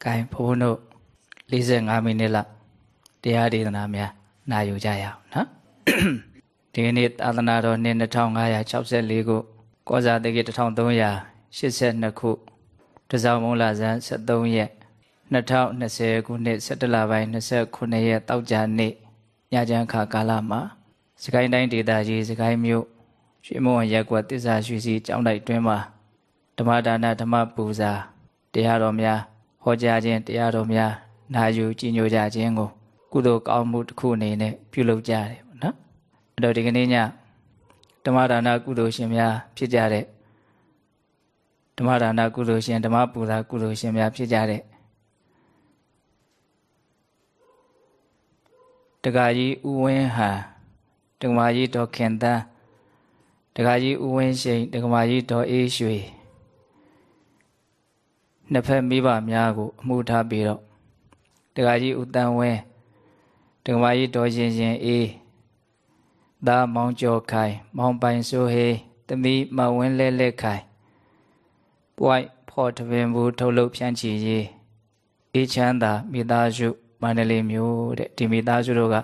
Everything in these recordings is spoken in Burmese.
။ကိုင်းဘုန်းတို့45မိနစ်လောက်တရားဒေသနာများနာယူကြရအောင်နော်။ဒီကနေ့သာသနာတော်နှစ်2564ခုကောဇာတိကိ1382ခုတစောင်းမုံလာဇန်73ရက်2020ခုနှစ်17လပိုင်း29ရက်တောက်ကြနေ့ညချမ်းခါကာလမှာစကိုင်းတိုင်းဒေသကြီးစကိုင်းမြို့ရွှေမုံရက်ကွက်တစ္ဆာရွှေစီကျောင်းတိုက်တွင်မှာဓမ္မဒါနဓမ္မပူဇာတရားတော်များ ဟောကြားခြင်းတရားတော်များနာယူကြည်ညိုကြခြင်းကိုကုသိုလ်ကောင်းမှုတစ်ခုအနေနဲ့ပြုလုပ်ကြတယ်ပေါ့နော်အဲ့တော့ဒီကနေ့ညဓမ္မဒါနကုသိုလ်ရှင်များဖြစ်ကြတဲ့ဓမ္မဒါနကုသိုလ်ရှင်ဓမ္မပူဇာကုသိုလ်ရှင်များဖြစ်ကြတဲ့တက္ကကြီးဥဝင်းဟံတက္ကမကြီးဒေါ်ခင်တန်းတက္ကကြီးဥဝင်းရှိန်တက္ကမကြီးဒေါ်အေးရွှေ နှစ်ဖက်မိဘများကိုအမှုထားပြီးတော့တက္ကကြီးဥတန်းဝင်းတက္ကမကြီးဒေါ်ရင်ရင်အေးသားမောင်ကျော်ခိုင်မောင်ပိုင်ဆိုဟေးသမီးမဝင်းလဲလဲခိုင်ပွိုက်ဖော်တပင်ဘူးထုတ်လုပ်ဖြန့်ချီရေးအေးချမ်းသာမိသားစုမန္တလေးမြို့တဲ့ဒီမိသားစုတို့က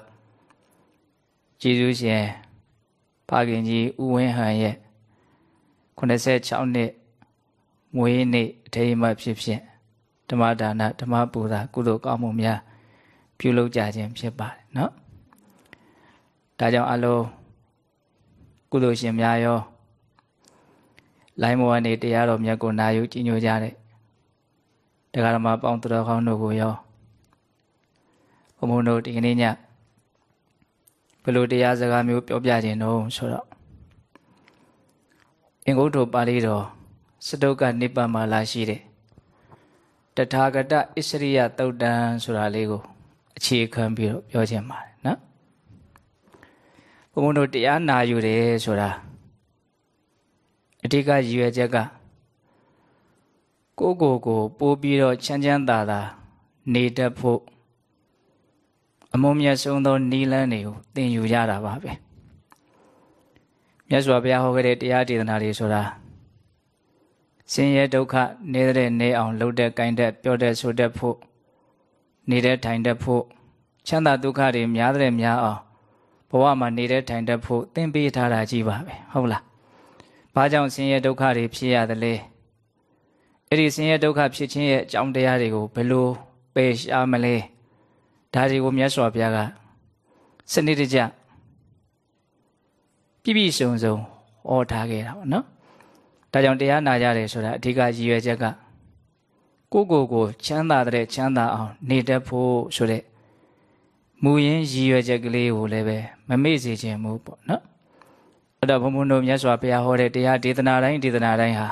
ကျေးဇူးရှင်ဖခင်ကြီးဦးဝင်းဟန်ရဲ့86နှစ် မွေးနေ့အထိမ်းအမှတ်ဖြစ်ဖြစ်ဓမ္မဒါနဓမ္မပူဇာကုသိုလ်ကောင်းမှုများပြုလုပ်ကြခြင်းဖြစ်ပါတယ်เนาะဒါကြောင့်အလုံးကုသိုလ်ရှင်များရောလိုင်းမောကနေတရားတော်မြတ်ကိုနာယူကြည်ညိုကြတဲ့တရားဓမ္မပေါင်းသူတော်ကောင်းတို့ကိုရောဘုံဘုံတို့ဒီကနေ့ညဘယ်လိုတရားစကားမျိုးပြောပြခြင်းတော့ဆိုတော့အင်္ဂုတ္တပါဠိတော် စတုကနိဗ္ဗာန်မှာလာရှိတဲ့တထာဂတဣစရိယသုတ်တံဆိုတာလေးကိုအခြေခံပြီးတော့ပြောခြင်းပါတယ်နော်ဘုံဘုံတို့တရားနာယူတယ်ဆိုတာအဓိကရည်ရွယ်ချက်ကကိုယ့်ကိုယ်ကိုပိုးပြီးတော့ချမ်းချမ်းသာသာနေတတ်ဖို့အမုံမြတ်ဆုံးသောနီလန်းတွေကိုသင်ယူရတာပါပဲမြတ်စွာဘုရားဟောခဲ့တဲ့တရားဒေသနာတွေဆိုတာ ဆင်းရဲဒုက္ခနေတဲ့နေအောင်လှုပ်တဲ့ကင်တဲ့ပြောတဲ့ဆိုတဲ့ဖို့နေတဲ့ထိုင်တဲ့ဖို့ချမ်းသာဒုက္ခတွေများတဲ့များအောင်ဘဝမှာနေတဲ့ထိုင်တဲ့ဖို့သင်ပေးထားတာကြီးပါပဲဟုတ်လားဘာကြောင့်ဆင်းရဲဒုက္ခတွေဖြစ်ရသလဲအဲ့ဒီဆင်းရဲဒုက္ခဖြစ်ခြင်းရဲ့အကြောင်းတရားတွေကိုဘယ်လိုပယ်ရှားမလဲဒါတွေကိုမြတ်စွာဘုရားကစနစ်တကျပြည့်ပြည့်စုံစုံဟောထားခဲ့တာပေါ့နော် ဒါကြောင့်တရားနာကြတယ်ဆိုတာအဓိကရည်ရွယ်ချက်ကကိုကိုကိုချမ်းသာတဲ့ချမ်းသာအောင် နေတတ်ဖို့ဆိုတဲ့မူရင်းရည်ရွယ်ချက်ကလေးကိုလည်းပဲမမေ့စေခြင်းမူပေါ့နော်အဲ့တော့ဘုံဘုံတို့မြတ်စွာဘုရားဟောတဲ့တရားဒေသနာတိုင်းဒေသနာတိုင်းဟာ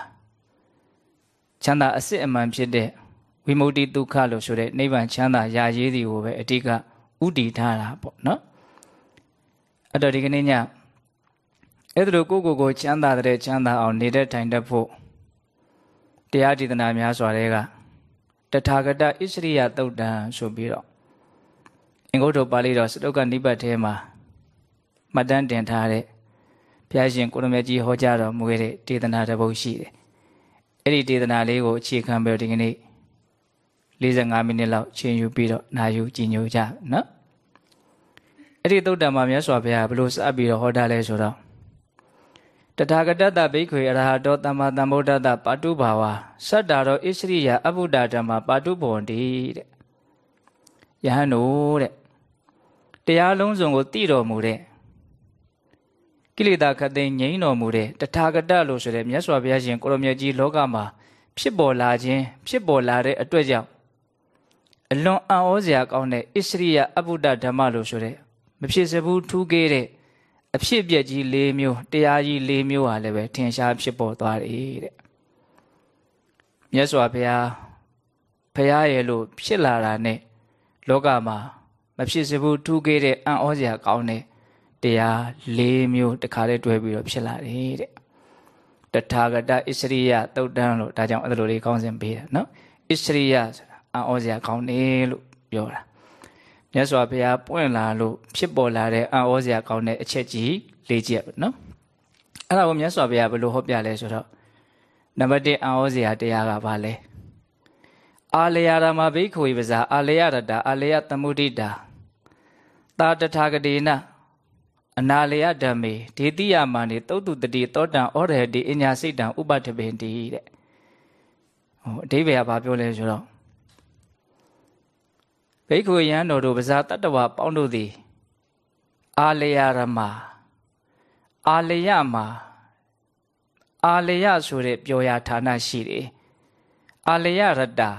ချမ်းသာအစစ်အမှန်ဖြစ်တဲ့ဝိမု ക്തി ဒုက္ခလို့ဆိုတဲ့နိဗ္ဗာန်ချမ်းသာရာရေးသည်ကိုပဲအတိကဥတည်ထားတာပေါ့နော်အဲ့တော့ဒီကနေ့ည အဲ့ဒါလိုကိုကိုကိုချမ်းသာတဲ့ချမ်းသာအောင်နေတဲ့ထိုင်တတ်ဖို့တရားဒေသနာများစွာတွေကတထာဂတဣစရိယသုတ်တံဆိုပြီးတော့အင်္ဂုတ္တပါဠိတော်စတုကနိပတ်ထဲမှာမှတ်တမ်းတင်ထားတဲ့ဘုရားရှင်ကိုရမေကြီးဟောကြားတော်မူခဲ့တဲ့ဒေသနာတစ်ပုဒ်ရှိတယ်။အဲ့ဒီဒေသနာလေးကိုအခြေခံပြီးဒီကနေ့45မိနစ်လောက်ချိန်ယူပြီးတော့နာယူကြည်ညိုကြနော်အဲ့ဒီသုတ်တံမှာမြတ်စွာဘုရားဘယ်လိုစပြီးတော့ဟောထားလဲဆိုတော့ တထာဂတတဘိက္ခွေအရဟတောသမ္မာသမ္ဗုဒ္ဓတပါတုဘာဝသတ္တာရောဣစရိယအဘုဒ္ဓဓမ္မပါတုဘဝန္တိတဲ့ယဟန်တို့တဲ့တရားလုံးစုံကိုတည်တော်မူတဲ့ကိလေသာခတ်သိမ်းငြိမ်းတော်မူတဲ့တထာဂတလို့ဆိုတဲ့မြတ်စွာဘုရားရှင်ကိုရမြတ်ကြီးလောကမှာဖြစ်ပေါ်လာခြင်းဖြစ်ပေါ်လာတဲ့အတွက်ကြောင့်အလွန်အံ့ဩစရာကောင်းတဲ့ဣစရိယအဘုဒ္ဓဓမ္မလို့ဆိုတဲ့မဖြစ်စဘူးထူးခဲ့တဲ့ အဖြစ်အပျက်ကြီး၄မျိုးတရားကြီး၄မျိုးဟာလည်းပဲထင်ရှားဖြစ်ပေါ်သွားတယ်တဲ့မြတ်စွာဘုရားဘုရားရဲ့လို့ဖြစ်လာတာနဲ့လောကမှာမဖြစ်စဘူးထူးခဲ့တဲ့အံ့ဩစရာကောင်းတဲ့တရား၄မျိုးတခါတည်းတွဲပြီးတော့ဖြစ်လာတယ်တဲ့တထာဂတဣစရိယသုတ်တန်းလို့ဒါကြောင့်အဲ့လိုလေးကောင်းစဉ်ပေးတာနော်ဣစရိယဆိုတာအံ့ဩစရာကောင်းတယ်လို့ပြောတာ မြတ်စွာဘုရားပွင့်လာလို့ဖြစ်ပေါ်လာတဲ့အံ့ဩစရာကောင်းတဲ့အချက်ကြီး၄ချက်ပေါ့နော်အဲ့ဒါကိုမြတ်စွာဘုရားဘယ်လိုဟောပြလဲဆိုတော့နံပါတ်1အံ့ဩစရာတရားကဘာလဲအာလယရမဘိက္ခဝေပဇာအာလယရတအာလယသမုဒိတာတာတထာဂတိနာအနာလယဓမ္မေဒေတိယမနေသုတ်တုတတိသောတံဩရဟတိအညာစိတ်တံဥပတ္ထပင်တိတဲ့ဟိုအဓိပ္ပာယ်ကဘာပြောလဲဆိုတော့ ဘိက္ခဝေယံတော်တို့ပဇာတတ္တဝပေါင်းတို့သည် အာလယရမအာလယမှာအာလယဆိုတဲ့ပြောရာဌာနရှိတယ်အာလယရတ္တာ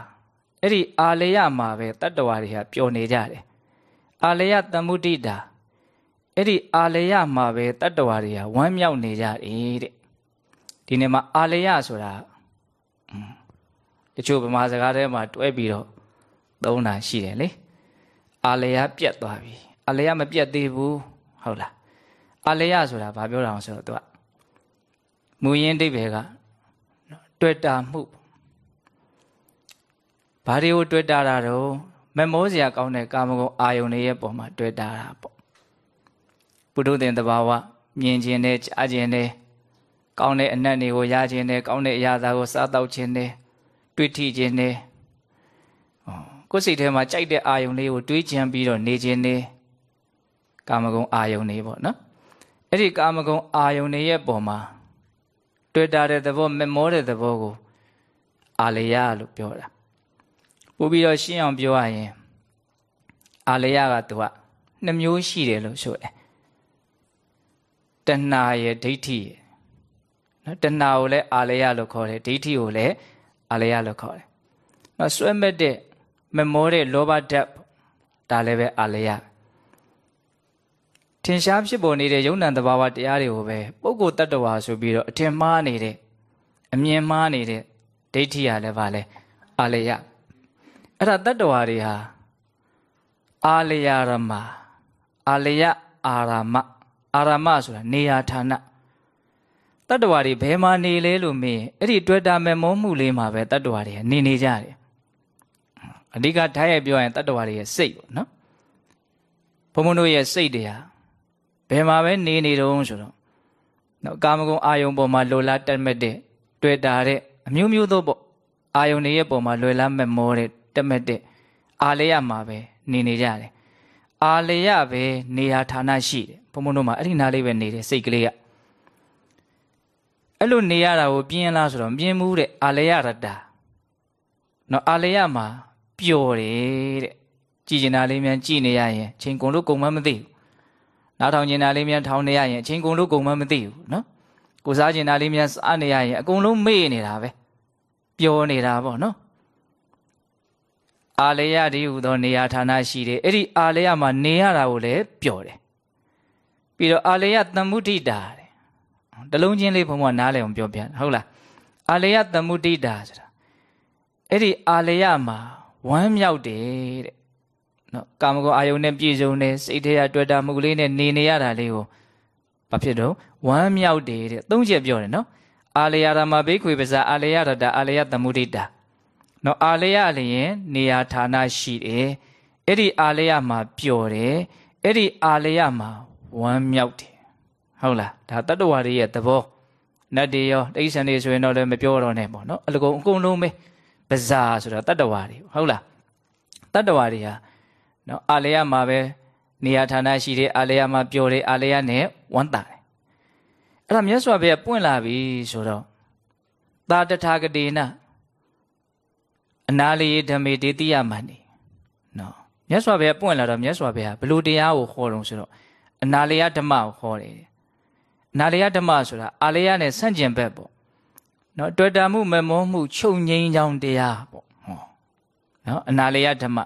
အဲ့ဒီအာလယမှာပဲတတ္တဝါတွေဟာပျော်နေကြတယ်အာလယသမုဒိတာအဲ့ဒီအာလယမှာပဲတတ္တဝါတွေဟာဝမ်းမြောက်နေကြတယ်တဲ့ဒီနေ့မှာအာလယဆိုတာတချို့ဗမာစကားထဲမှာတွဲပြီးတော့ သုံးတာရှိတယ်လေအာလယပြတ်သွားပြီအာလယမပြတ်သေးဘူးဟုတ်လားအာလယဆိုတာဘာပြောတာအောင်ဆိုတော့သူကမူရင်းအိဗေကတွေ့တာမှုဘာတွေကိုတွေ့တာတာတော့မမောစရာကောင်းတဲ့ကာမဂုဏ်အာယုန်တွေရဲ့ပုံမှာတွေ့တာတာပေါ့ပုထုသင်တဘာဝမြင်ခြင်းနဲ့ကြားခြင်းနဲ့ကောင်းတဲ့အနတ်တွေကိုရခြင်းနဲ့ကောင်းတဲ့အရာသာကိုစားတော့ခြင်းနဲ့တွေ့ထိခြင်းနဲ့ ကိုယ်စိတ်ထဲမှာကြိုက်တဲ့အာယုန်လေးကိုတွေးကြံပြီးတော့နေခြင်းနဲ့ကာမဂုဏ်အာယုန်တွေပေါ့နော်အဲ့ဒီကာမဂုဏ်အာယုန်တွေရဲ့ပုံမှာတွေ့တာတဲ့သဘောမမောတဲ့သဘောကိုအာလယလို့ပြောတာပို့ပြီးတော့ရှင်းအောင်ပြောရရင်အာလယကသူကနှစ်မျိုးရှိတယ်လို့ဆိုတယ်တဏှာရဲ့ဒိဋ္ဌိရဲ့နော်တဏှာကိုလည်းအာလယလို့ခေါ်တယ်ဒိဋ္ဌိကိုလည်းအာလယလို့ခေါ်တယ်နော်ဆွဲမဲ့တဲ့ မမောတဲ့လောဘဓာတ်ဒါလည်းပဲအာလယထင်ရှားဖြစ်ပေါ်နေတဲ့ယုံ nant တဘာဝတရားတွေကိုပဲပုဂ္ဂိုလ်တ attva ဆိုပြီးတော့အထင်မှားနေတဲ့အမြင်မှားနေတဲ့ဒိဋ္ဌိရလည်းပါလဲအာလယအဲ့ဒါတ attva တွေဟာအာလယရမအာလယအာရမအာရမဆိုတာနေရာဌာနတ attva တွေဘယ်မှာနေလဲလို့မေးရင်အဲ့ဒီတွေ့တာမမောမှုလေးမှာပဲတ attva တွေနေနေကြတယ် အဓိကထားရပြောရင်တ attva တွေရဲ့စိတ်ပေါ့နော်ဘုံဘုံတို့ရဲ့စိတ်တွေဟာဘယ်မှာပဲနေနေတုံးဆိုတော့နော်ကာမဂုဏ်အာယုံပေါ်မှာလိုလားတက်မဲ့တဲ့တွေ့တာတဲ့အမျိုးမျိုးသောပေါ့အာယုံတွေရဲ့ပေါ်မှာလွယ်လားမဲ့မောတဲ့တက်မဲ့တဲ့အာလယမှာပဲနေနေကြတယ်အာလယပဲနေရာဌာနရှိတယ်ဘုံဘုံတို့မှာအဲ့ဒီနားလေးပဲနေတဲ့စိတ်ကလေးကအဲ့လိုနေရတာကိုပြင်းလားဆိုတော့ပြင်းမှုတဲ့အာလယရတ္တာနော်အာလယမှာ ပျော်တယ်တဲ့ကြည်ကျင်တာလေးများကြည်နေရရင်ချိန်ကုန်လို့ကုန်မှမသိဘူးနားထောင်ကျင်တာလေးများထောင်နေရရင်အချိန်ကုန်လို့ကုန်မှမသိဘူးနော်ကိုစားကျင်တာလေးများစားနေရရင်အကုန်လုံးမေ့နေတာပဲပျော်နေတာပေါ့နော်အာလေယဒီဟူသောနေရာဌာနရှိတယ်အဲ့ဒီအာလေယမှာနေရတာကိုလည်းပျော်တယ်ပြီးတော့အာလေယသမုဒိတာတဲ့တလုံးချင်းလေးဘုံဘနားလည်အောင်ပြောပြဟုတ်လားအာလေယသမုဒိတာဆိုတာအဲ့ဒီအာလေယမှာ ဝမ်းမြောက်တယ်တဲ့နော်ကာမဂုဏ်အာယုန်နဲ့ပြည့်စုံနေစိတ်ထဲကတွေ့တာမှုကလေးနဲ့နေနေရတာလေးကိုဘာဖြစ်တော့ဝမ်းမြောက်တယ်တဲ့သုံးချက်ပြောတယ်နော်အာလယရမဘိခွေပဇာအာလယရတအာလယသမုဒိတာနော်အာလယလျင်နေရာဌာနရှိတယ်အဲ့ဒီအာလယမှာပျော်တယ်အဲ့ဒီအာလယမှာဝမ်းမြောက်တယ်ဟုတ်လားဒါတတ္တဝါတွေရဲ့သဘောနတ်တွေရောတိဋ္ဌာန်တွေဆိုရင်တော့လည်းမပြောတော့နဲ့ပေါ့နော်အလကုံအကုန်လုံးပဲ ပဇာဆိုတော့တတ္တဝါတွေဟုတ်လားတတ္တဝါတွေဟာနော်အာလယမှာပဲနေရာဌာနရှိတယ်အာလယမှာပျော်တယ်အာလယနဲ့ဝမ်းသာတယ်အဲ့ဒါမြတ်စွာဘုရားပွင့်လာပြီဆိုတော့သာတထာဂတိနာအနာလယေဓမ္မေဒေတိယမန္တိနော်မြတ်စွာဘုရားပွင့်လာတော့မြတ်စွာဘုရားဘလို့တရားကိုဟောတော့ဆိုတော့အနာလယဓမ္မကိုဟောတယ်အနာလယဓမ္မဆိုတာအာလယနဲ့ဆန့်ကျင်ဘက်ပေါ့ နော်တွေ့တာမှုမမောမှုချုပ်ငိမ့်ကြောင်းတရားပေါ့ဟောနော်အနာလယဓမ္မ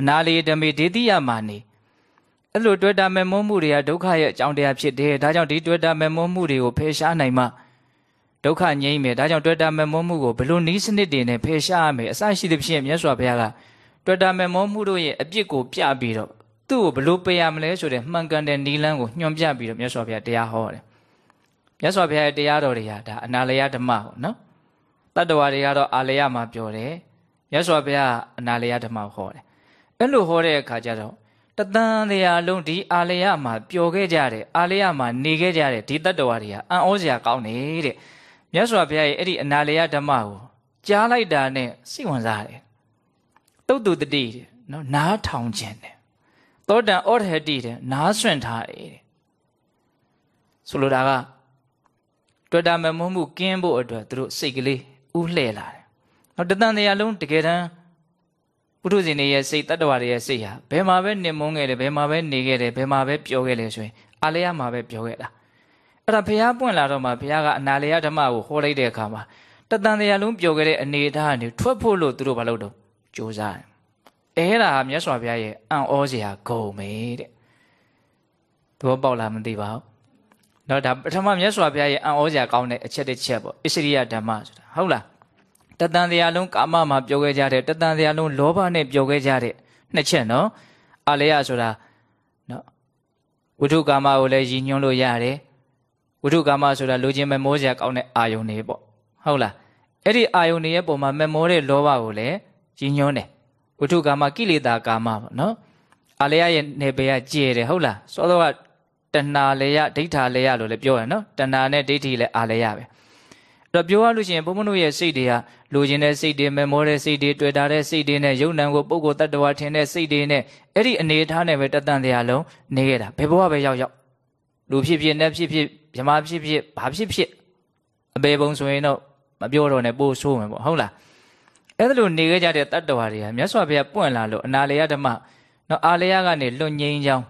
အနာလယေဓမ္မေဒေတိယမန္တိအဲ့လိုတွေ့တာမမောမှုတွေကဒုက္ခရဲ့အကြောင်းတရားဖြစ်တယ်ဒါကြောင့်ဒီတွေ့တာမမောမှုတွေကိုဖယ်ရှားနိုင်မှဒုက္ခငြိမ်းမယ်ဒါကြောင့်တွေ့တာမမောမှုကိုဘလို့နီးစနစ်တွေနဲ့ဖယ်ရှားရမယ်အစရှိသဖြင့်မြတ်စွာဘုရားကတွေ့တာမမောမှုတို့ရဲ့အပြစ်ကိုပြပြီးတော့သူ့ကိုဘလို့ပယ်ရမလဲဆိုတဲ့မှန်ကန်တဲ့နီလန်းကိုညွှန်ပြပြီးတော့မြတ်စွာဘုရားတရားဟောတယ် မြတ်စွာဘုရားရဲ့တရားတော်တွေဟာဒါအနာလယဓမ္မပေါ့နော်တတ္တဝါတွေကတော့အာလယမှာပြောတယ်မြတ်စွာဘုရားအနာလယဓမ္မကိုဟောတယ်အဲ့လိုဟောတဲ့အခါကျတော့တသံတရားလုံးဒီအာလယမှာပျော်ခဲ့ကြတယ်အာလယမှာနေခဲ့ကြတယ်ဒီတတ္တဝါတွေဟာအံ့ဩစရာကောင်းတယ်တဲ့မြတ်စွာဘုရားရဲ့အဲ့ဒီအနာလယဓမ္မကိုကြားလိုက်တာနဲ့စိတ်ဝင်စားတယ်တုတ်တုတတိတဲ့နော်နားထောင်ခြင်းတဲ့သောတန်ဩရဟတိတဲ့နားဆွင့်ထားတယ်တဲ့ဆိုလိုတာက တွေ့တာမမုန်းမှုကင်းဖို့အတွက်သူတို့စိတ်ကလေးဥလှဲ့လာတယ်နော်တသံတရားလုံးတကယ်တမ်းပုထုဇဉ်တွေရဲ့စိတ်တတ္တဝါတွေရဲ့စိတ်ဟာဘယ်မှာပဲနေမုန်းခဲ့တယ်ဘယ်မှာပဲနေခဲ့တယ်ဘယ်မှာပဲပျော်ခဲ့လဲဆိုရင်အာလယမှာပဲပျော်ခဲ့တာအဲ့ဒါဘုရားပွင့်လာတော့မှဘုရားကအနာလယဓမ္မကိုဟောလိုက်တဲ့အခါမှာတသံတရားလုံးပျော်ခဲ့တဲ့အနေအထားကနေထွက်ဖို့လို့သူတို့မလုပ်တော့ကြိုးစားတယ်အဲ့ဒါမြတ်စွာဘုရားရဲ့အံ့ဩစရာဂုံမေတဲ့သဘောပေါက်လားမသိပါဘူး တော့ဒါပထမမြတ်စွာဘုရားရဲ့အံ့ဩစရာကောင်းတဲ့အချက်တစ်ချက်ပေါ့အစ္စရိယဓမ္မဆိုတာဟုတ်လားတတန်တရားလုံးကာမမှာပြောခဲ့ကြတဲ့တတန်တရားလုံးလောဘနဲ့ပြောခဲ့ကြတဲ့နှစ်ချက်နော်အာလယဆိုတာနော်ဝိထုကာမကိုလည်းရည်ညွှန်းလို့ရတယ်ဝိထုကာမဆိုတာလူချင်းမမောစရာကောင်းတဲ့အာယုန်တွေပေါ့ဟုတ်လားအဲ့ဒီအာယုန်တွေရဲ့ပုံမှာမမောတဲ့လောဘကိုလည်းရည်ညွှန်းတယ်ဝိထုကာမကိလေသာကာမပေါ့နော်အာလယရဲ့နေပေကကျဲတယ်ဟုတ်လားစောစောက တဏှာလေယဒိဋ္ဌာလေယလို့လည်းပြောရနော်တဏှာနဲ့ဒိဋ္ဌိလည်းအာလေယပဲတော့ပြောရလို့ရှိရင်ဘုံမနုရဲ့စိတ်တွေကလိုချင်တဲ့စိတ်တွေမမောတဲ့စိတ်တွေတွေ့တာတဲ့စိတ်တွေနဲ့ယုံနံကိုပုဂ္ဂိုလ်တ attva ထင်တဲ့စိတ်တွေနဲ့အဲ့ဒီအနေအထားနဲ့ပဲတတန်တရားလုံးနေခဲ့တာဘယ်ဘဝပဲရောက်ရောက်လူဖြစ်ဖြစ်နဲ့ဖြစ်ဖြစ်မြမဖြစ်ဖြစ်ဘာဖြစ်ဖြစ်အပေပုံဆိုရင်တော့မပြောတော့နဲ့ပို့ဆိုးမယ်ပေါ့ဟုတ်လားအဲ့ဒါလိုနေခဲ့ကြတဲ့တ attva တွေကမြတ်စွာဘုရားပွင့်လာလို့အနာလေယဓမ္မနော်အာလေယကနေလွတ်ငြိမ်းချောင်း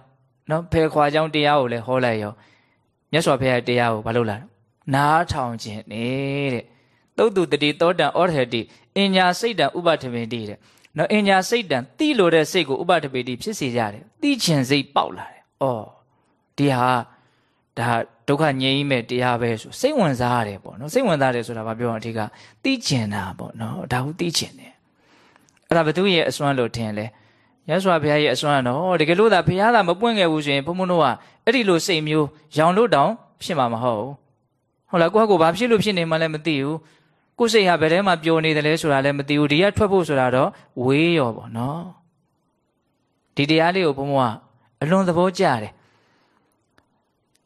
နော်ဖယ်ခွာချောင်းတရားကိုလည်းဟောလိုက်ရောမြတ်စွာဘုရားတရားကိုဘာလုပ်လာနားထောင်ခြင်းနေတဲ့သုတ်တုတတိသောတံဩရဟတိအင်ညာစိတ်တံဥပထမေတိတဲ့နော်အင်ညာစိတ်တံတိလို့တဲ့စိတ်ကိုဥပထမေတိဖြစ်စေကြတယ်တိချင်စိတ်ပေါက်လာတယ်ဩဒီဟာဒါဒုက္ခငြိမ်းမဲ့တရားပဲဆိုစိတ်ဝင်စားရတယ်ပေါ့နော်စိတ်ဝင်စားတယ်ဆိုတာဘာပြောအောင်အထက်ကတိချင်တာပေါ့နော်ဒါဟုတိချင်တယ်အဲ့ဒါဘသူရဲ့အစွမ်းလို့ထင်လဲ ရသော်ဘုရားရဲ့အစွမ်းတော့တကယ်လို့သာဘုရားသာမပွင့်ခဲ့ဘူးဆိုရင်ဘုံဘုံတို့ကအဲ့ဒီလိုစိတ်မျိုးရောင်လို့တောင်ဖြစ်မှာမဟုတ်ဘူးဟုတ်လားကိုယ့်ကိုဘာဖြစ်လို့ဖြစ်နေမှလည်းမသိဘူးကိုယ်စိတ်ဟာဘယ်ထဲမှာပျော်နေတယ်လဲဆိုတာလည်းမသိဘူးဒီကထွက်ဖို့ဆိုတာတော့ဝေးရောပေါ့နော်ဒီတရားလေးကိုဘုံဘုံကအလွန်သဘောကျတယ်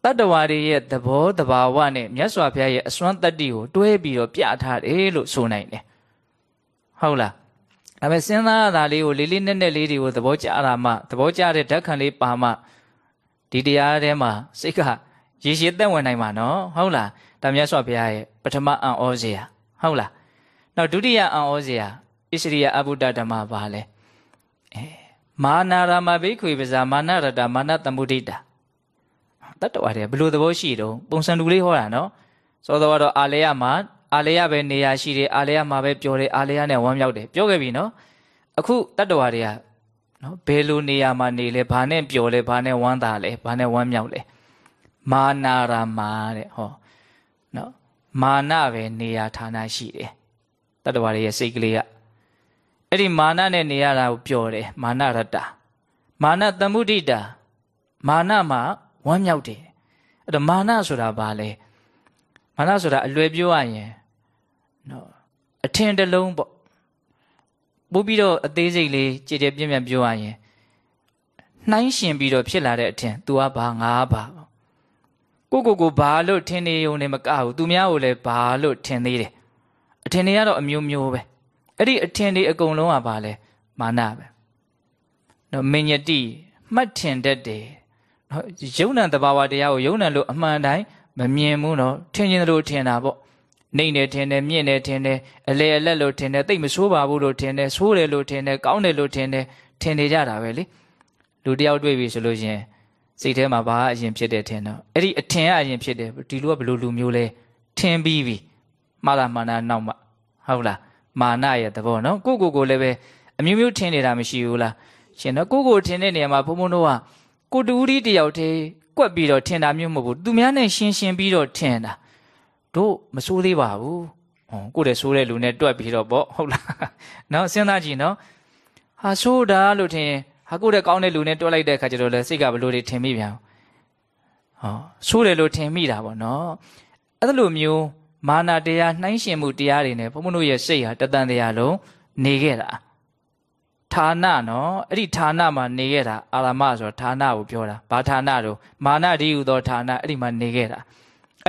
တတ္တဝါတွေရဲ့သဘောတဘာဝနဲ့မြတ်စွာဘုရားရဲ့အစွမ်းတတ္တိကိုတွဲပြီးတော့ပြထားတယ်လို့ဆိုနိုင်တယ်ဟုတ်လား ဒါပေမဲ့စဉ်းစားရတာလေးကိုလေးလေးနက်နက်လေးတွေကိုသဘောကျတာမှသဘောကျတဲ့ဓာတ်ခံလေးပါမှဒီတရားထဲမှာစိတ်ကရေရှည်သက်ဝင်နိုင်မှာနော်ဟုတ်လားဒါမြတ်စွာဘုရားရဲ့ပထမအံ့ဩစရာဟုတ်လားနောက်ဒုတိယအံ့ဩစရာဣစရိယအဘုဒ္ဓဓမ္မပါလဲအဲမာနာရမဘိခွေပဇာမာနရတမာနတမုဒိတာတတ္တဝါတွေဘယ်လိုသဘောရှိတုံးပုံစံတူလေးဟောတာနော်စောစောကတော့အာလေယမှာ အာလေယပဲနေရာရှိတယ်အာလေယမှာပဲပြောတယ်အာလေယနဲ့ဝမ်းမြောက်တယ်ပြောခဲ့ပြီနော်အခုတတ္တဝါတွေကနော်ဘယ်လိုနေရာမှာနေလဲဘာနဲ့ပျော်လဲဘာနဲ့ဝမ်းသာလဲဘာနဲ့ဝမ်းမြောက်လဲမာနာရာမာတဲ့ဟောနော်မာနပဲနေရာဌာနရှိတယ်တတ္တဝါတွေရဲ့စိတ်ကလေးကအဲ့ဒီမာနနဲ့နေရတာကိုပျော်တယ်မာနရတ္တမာနသမုဒိတာမာနမှာဝမ်းမြောက်တယ်အဲ့တော့မာနဆိုတာဘာလဲမာနဆိုတာအလွယ်ပြောရရင် နော်အထင်တလုံးပေါ့ပို့ပြီးတော့အသေးစိတ်လေးကြည်ကြပြင်းပြပြောရရင်နှိုင်းရှင်ပြီးတော့ဖြစ်လာတဲ့အထင် तू ကဘာငါဘာကိုကိုကိုဘာလို့ထင်နေုံနဲ့မကဘူးသူများကိုလည်းဘာလို့ထင်သေးတယ်အထင်တွေကတော့အမျိုးမျိုးပဲအဲ့ဒီအထင်တွေအကုန်လုံးကဘာလဲမာနပဲနော်မင်ညတိမှတ်ထင်တတ်တယ်နော်ယုံနံတဘာဝတရားကိုယုံနံလို့အမှန်တိုင်းမမြင်ဘူးနော်ထင်ခြင်းလို့ထင်တာပေါ့ နှိမ့်နေထင်တယ်မြင့်နေထင်တယ်အလေအလက်လို့ထင်တယ်တိတ်မဆိုးပါဘူးလို့ထင်တယ်ဆိုးတယ်လို့ထင်တယ်ကောင်းတယ်လို့ထင်တယ်ထင်နေကြတာပဲလေလူတယောက်တွေ့ပြီဆိုလို့ရှင်စိတ်ထဲမှာဘာအရင်ဖြစ်တယ်ထင်တော့အဲ့ဒီအထင်ကအရင်ဖြစ်တယ်ဒီလူကဘယ်လိုလူမျိုးလဲထင်ပြီးပြီမှားလားမာနနောက်မှဟုတ်လားမာနရဲ့သဘောနော်ကိုကိုကိုလည်းပဲအမျိုးမျိုးထင်နေတာမရှိဘူးလားရှင်တော့ကိုကိုထင်တဲ့နေရာမှာဘုံဘုံတို့ကကိုတူဦးဒီတယောက်တည်းကွက်ပြီးတော့ထင်တာမျိုးမဟုတ်ဘူးသူများနဲ့ရှင်းရှင်းပြီးတော့ထင်တာ တို့မဆိုးသေးပါဘူးဟောကိုယ်တည်းဆိုးတဲ့လူနဲ့တွက်ပြီးတော့ပေါ့ဟုတ်လားနော်စဉ်းစားကြည့်နော်ဟာဆိုးတာလို့ထင်ဟာကိုယ်တည်းကောင်းတဲ့လူနဲ့တွက်လိုက်တဲ့အခါကျတော့လေစိတ်ကဘလို့တွေထင်မိပြန်ဟောဆိုးတယ်လို့ထင်မိတာပေါ့နော်အဲ့လိုမျိုးမာနာတရားနှိုင်းရှင်မှုတရားတွေနဲ့ဘုံဘုံတို့ရဲ့စိတ်ဟာတတန်တရားလုံးနေခဲ့တာဌာနနော်အဲ့ဒီဌာနမှာနေခဲ့တာအာရမဆိုဌာနကိုပြောတာဘာဌာနတော့မာနဒီဟုသောဌာနအဲ့ဒီမှာနေခဲ့တာ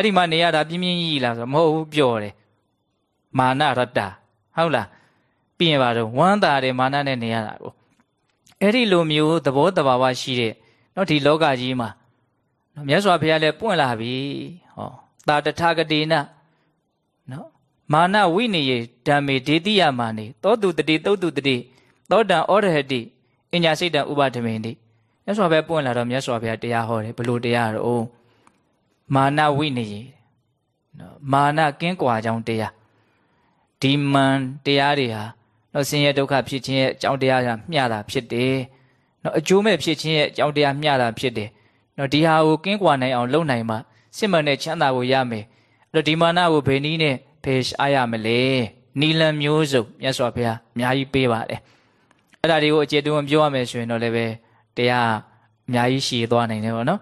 အဲ့ဒီမှာနေရတာပြင်းပြင်းကြီးလားဆိုမဟုတ်ဘူးပြောတယ်မာနရတ္တဟုတ်လားပပြီးရင်ပါတော့ဝမ်းသာတယ်မာနနဲ့နေရတာကိုအဲ့ဒီလိုမျိုးသဘောတဘာဝရှိတဲ့နော်ဒီလောကကြီးမှာနော်မြတ်စွာဘုရားလည်းပွင့်လာပြီဟောတာတထာဂတိနနော်မာနဝိနည်းဓမ္မေဒေတိယမာနေသောတုတတိသုတ်တုတတိသောတံဩရဟတိအညာစိတ်တံဥပဒမေတိမြတ်စွာဘုရားပွင့်လာတော့မြတ်စွာဘုရားတရားဟောတယ်ဘလို့တရားတော့ မာနဝိနည်းနော်မာနကင်းကွာကြောင်းတရားဒီမန်တရားတွေဟာနော်ဆင်းရဲဒုက္ခဖြစ်ခြင်းရဲ့အကြောင်းတရားကမျှတာဖြစ်တယ်နော်အကျိုးမဲ့ဖြစ်ခြင်းရဲ့အကြောင်းတရားမျှတာဖြစ်တယ်နော်ဒီဟာကိုကင်းကွာနိုင်အောင်လုပ်နိုင်မှစစ်မှန်တဲ့ချမ်းသာကိုရမယ်အဲ့တော့ဒီမာနကိုဘယ်နည်းနဲ့ဖေရှားရမလဲနီလန်မျိုးစုံမြတ်စွာဘုရားအများကြီးပေးပါတယ်အဲ့ဒါတွေကိုအခြေတွန်းပြောရမယ်ဆိုရင်တော့လည်းပဲတရားအများကြီးရှည်သွားနိုင်တယ်ပေါ့နော်